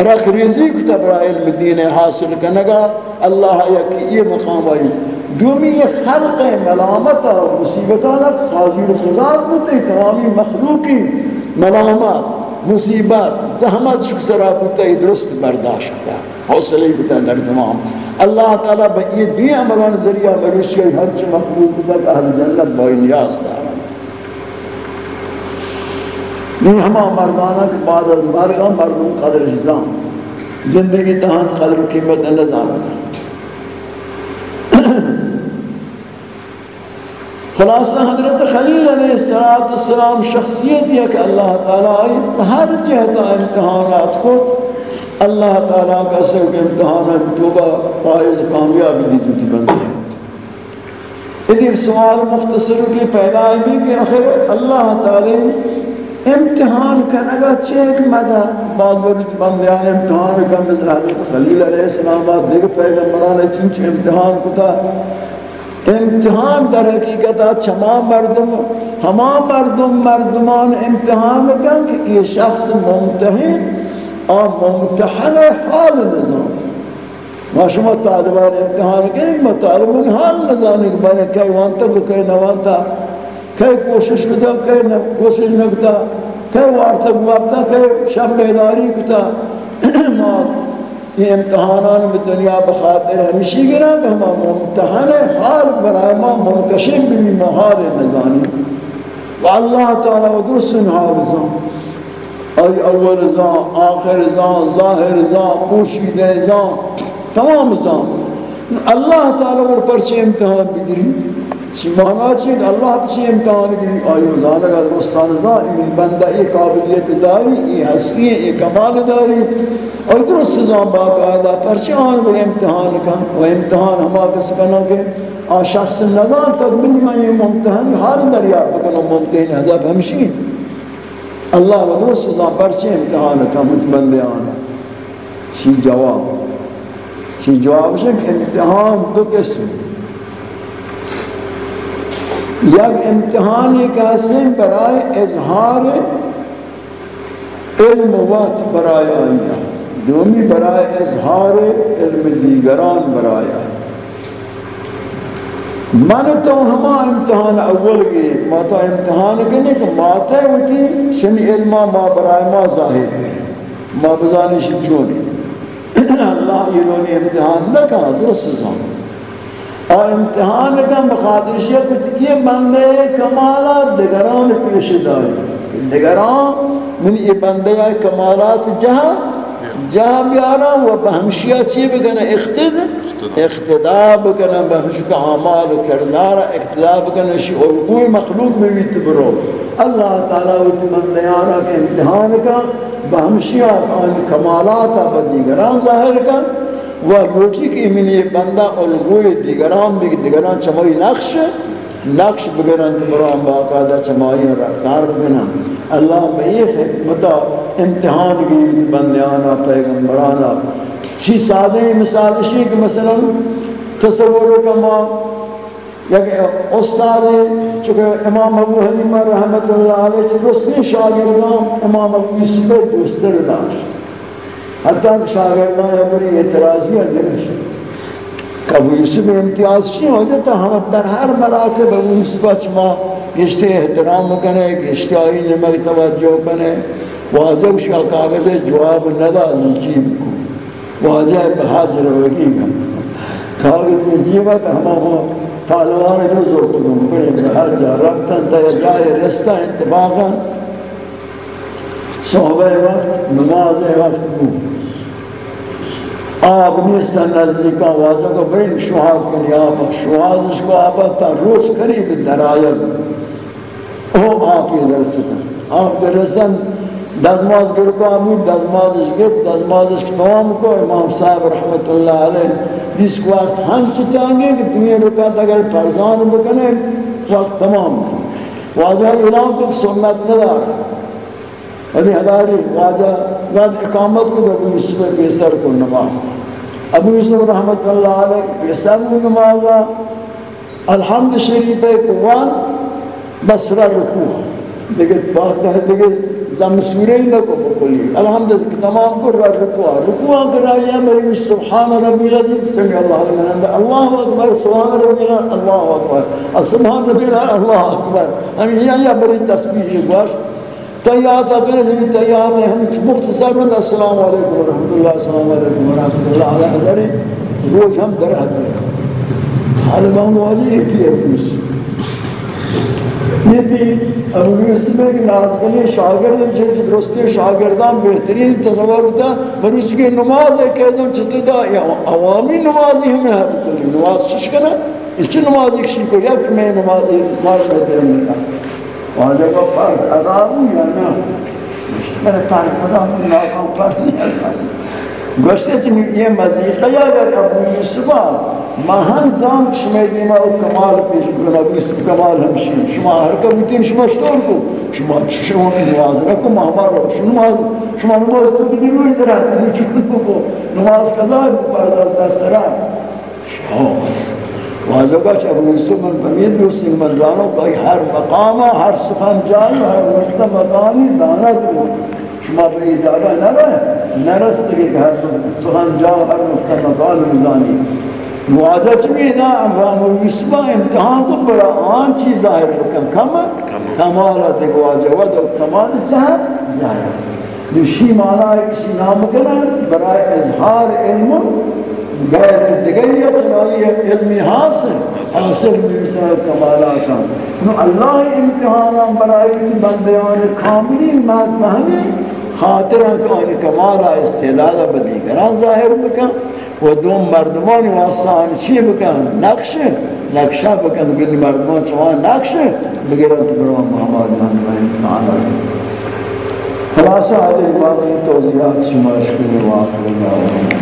ارق ریزی کتا برای علم دین حاصل کنگا، اللہ یکی یہ مقام آئی۔ دومی خلق ملامتا و مصیبتانا قاضی رسولات ہوتے تمامی مخلوقی ملامت مصیبت زحمت شکسرہ ہوتا درست برداشت کتا حوصلے کتا در تمام اللہ تعالیٰ بئی دی عملان ذریعہ مروشی ہر چی مخلوق تک اہل جنت بائی نیاز دارا یہ ہما مردانہ کے بعد از مرگا، مردم قدر جزام زندگی تہان قدر قیمت نظام خلاصہ حضرت خلیل علیہ السلام السلام شخصیت یہ کہ اللہ تعالیٰ ہر جہتا امتحانات کو، اللہ تعالیٰ کا سر کے امتحان ہے توبہ فائز کامیابی دیتی تھی بندی ہے ایک سوال مختصر کی پیدا بھی کہ آخر اللہ تعالی امتحان کرنگا چیک مدہ بعض بروچ بندیان امتحان کا مثل حضرت خلیل علیہ السلام بعد دیکھ پیغمبران چنچ امتحان کتا۔ امتحان در حقیقت چما مردم ہما مردم مردمان امتحان کن کہ یہ شخص ممتحن ممتحن حال نظام. ما شما طالبان امتحان کریں ما طالبان حال نظام ایک بارے کئی وانتا کو کئی نوانتا، کئی کوشش کتا، کئی کوشش نکتا، کئی وارتا گوابتا کئی شب بیداری کتا. <clears throat> ما یہ امتحانان میں دنیا بخاطر ہمیشی گرا کہ ہم ممتحن حال برای ما منکشن بھی محال نظامی و اللہ تعالی و درست حال نظام ای اول زان، آخر زان، ظاہر زان پوشیدہ زان، تمام زان۔ اللہ تعالی پر پرچے امتحان بگیری چی مانا چی اللہ پرچے امتحان بگیری آئی زان اگر رستان زان این بندہ یہ قابلیت داری یہ حسنی ہے یہ کمال داری اور درست زان باقاعدہ پرچے آن پر امتحان کن و امتحان ہما کس کنا کہ آ شخص نظام تک بلی میں یہ ممتحان حال دریاب بکنو ممتحان حضب ہمشی اللہ و دوست اللہ پرچے امتحان کن کا متبندیان چی جواب چی جواب ہے کہ امتحان دو قسم یک امتحان ایک حسن برائے اظہار علم وقت برائے آئیہ دومی برائے اظہار علم دیگران برائے آئیہ من تو ہما امتحان اول گئے ما تو امتحان کرنے کہ ماتا ہوتی شن علمہ ما برائے ما ظاہر ہے ما بزانی شن چونی. <clears throat> اللہ یہ لونی امتحان نہ کہا درست زمان اور امتحان کن بخاطرش کہ یه بنده کمالات دگران پیش داری دگران من یہ بنده کمالات جهان جا بیارم و به چی بکنه اقتد اقتدا. بکنه بہمشیہ کا عمال اعمال و کردار اقتدا بکنه کوئی مخلوق بیت برو. الله تعالی و من دیانا که امتحان کا بہمشیہ آن کمالات به دیگران ظاهر کن. و گوٹی کہ منی بندہ الگوی دیگران بھی دیگران چموی نقش نقش بگران دیگران باقاعدہ چموی رفتار بگنا اللہ میں یہ خدمتا امتحان کی بندیانا پیغمبرانا چی سادہ مثال اسی کہ مثلا تصور کما یک استاد چونکہ امام ابو حنیفہ رحمت اللہ علیہ چھ رسلی شاگردان، امام ابو یوسف دوستر داشت. حتی کہ شاگردان اپنی اعتراضی ہے دلش ابو یوسف امتیاز شی ہو جاتا ہم در ہر مراتب ابو یوسف اچما گشتے احترام کنے گشتے آئی نمک توجہ کنے واضح شاہ کاغذ جواب ندا نجیب کو واضح بحاجر وگی گا کاغذ میں جیبت ہم طالبان جو زورت کن بڑے بحاجر ربطن تا جائے رستہ انتباقا صحبہ وقت، نماز وقت کو آب نیستن نزدیکا واجہ کو بین شواز کنی، آب شوازش کو آب تا روز قریب در درائیت او آپ یہ درستن آپ درستن دزماز گر کو آمود دزمازش گفت دزمازش تمام کو امام صاحب رحمت اللہ علیہ جس کو وقت ہم چتانگے کہ دنیا رکات اگر فرزان بکنے وقت تمام. واجہ اعلان کو سنت ندار ابھی ہماری واجہ بعد اقامت کو ابو یوسف پیسر کو نماز۔ ابو یوسف رحمت اللہ علیہ کے پیسر کو نماز الحمد شریف کو وان بسرہ رکوع۔ دیکھت بات ہے دیکھت زم سورہ نہ کو بکلی۔ الحمد تمام کو رکوع۔ رکوع کرا یا میری سبحان ربی العظیم سمع اللہ لمن اللہ اکبر، سبحان ربی اللہ اکبر۔ سبحان ربی اللہ اکبر۔ ہم یہ یا بڑی تسبیح گوش۔ تیات اگر جب تیات ہے ہم مختصر بند السلام علیکم ورحمت اللہ، السلام علیکم ورحمت اللہ علیہ ادھر روز ہم در حد ہے حال بہن واضح ہے کہ ابوس یہ تھی ابو یوسف میں کہ ناز کے کلی شاگرد سے درستی شاگردان بہترین تصور ہوتا مروچ کی نماز ہے کہ ازم چھتے دا عوامی نمازی ہمیں ہے بکلی نماز شش کنا، اس کی نماز ایک شی کو یک میں نماز نماز بہترین نکا واجب فرض ادا بود یا نه؟ مشکل فرض ادا بود ناکام فرض گوشته چی میگه مزیقه یا در ابو یوسفان ما هم زام شمیدی ما کمال پیش بگن ابو یوسف کمال همشین شما هر که بودین شما شطور کن شما شما نماز نکن ما همه شما نماز شما نماز تو بگی روی درست بگی نماز قضا بگو از شما واجہ باش ابو یوسف من بمید دوستی من جانو کہ ہر مقام ہر سخن جای ہر وقت مقامی دانا دو شما به اجابه نره نرست که هر سخن جا هر وقت مقام مزانی مواجه چمیدہ امرام یوسف امتحان کو بڑا آن چیز ظاہر بکن. کم؟ کمالت واجہ و دو کمال جہاں ظاہر دوشی معنی ہے کسی نام کرنا برای اظہار علم غیر دیگری چنائی علمی ہاں حاصل حاصل ہاں میرسا کمالاتا نو اللہ امتحانان برائی کی بندیان کاملی مازمہنی خاطران کہ آنی کمالا استعدادا بدیگران ظاہر بکن۔ و دوم مردمان واسان چی بکن؟ نقش، نقشہ بکن گلی مردمان چوان نقش بگرن تو برمان محمد جان تعالی۔ خلاصہ حدیث بات توضیحات شما شکر واخر اللہ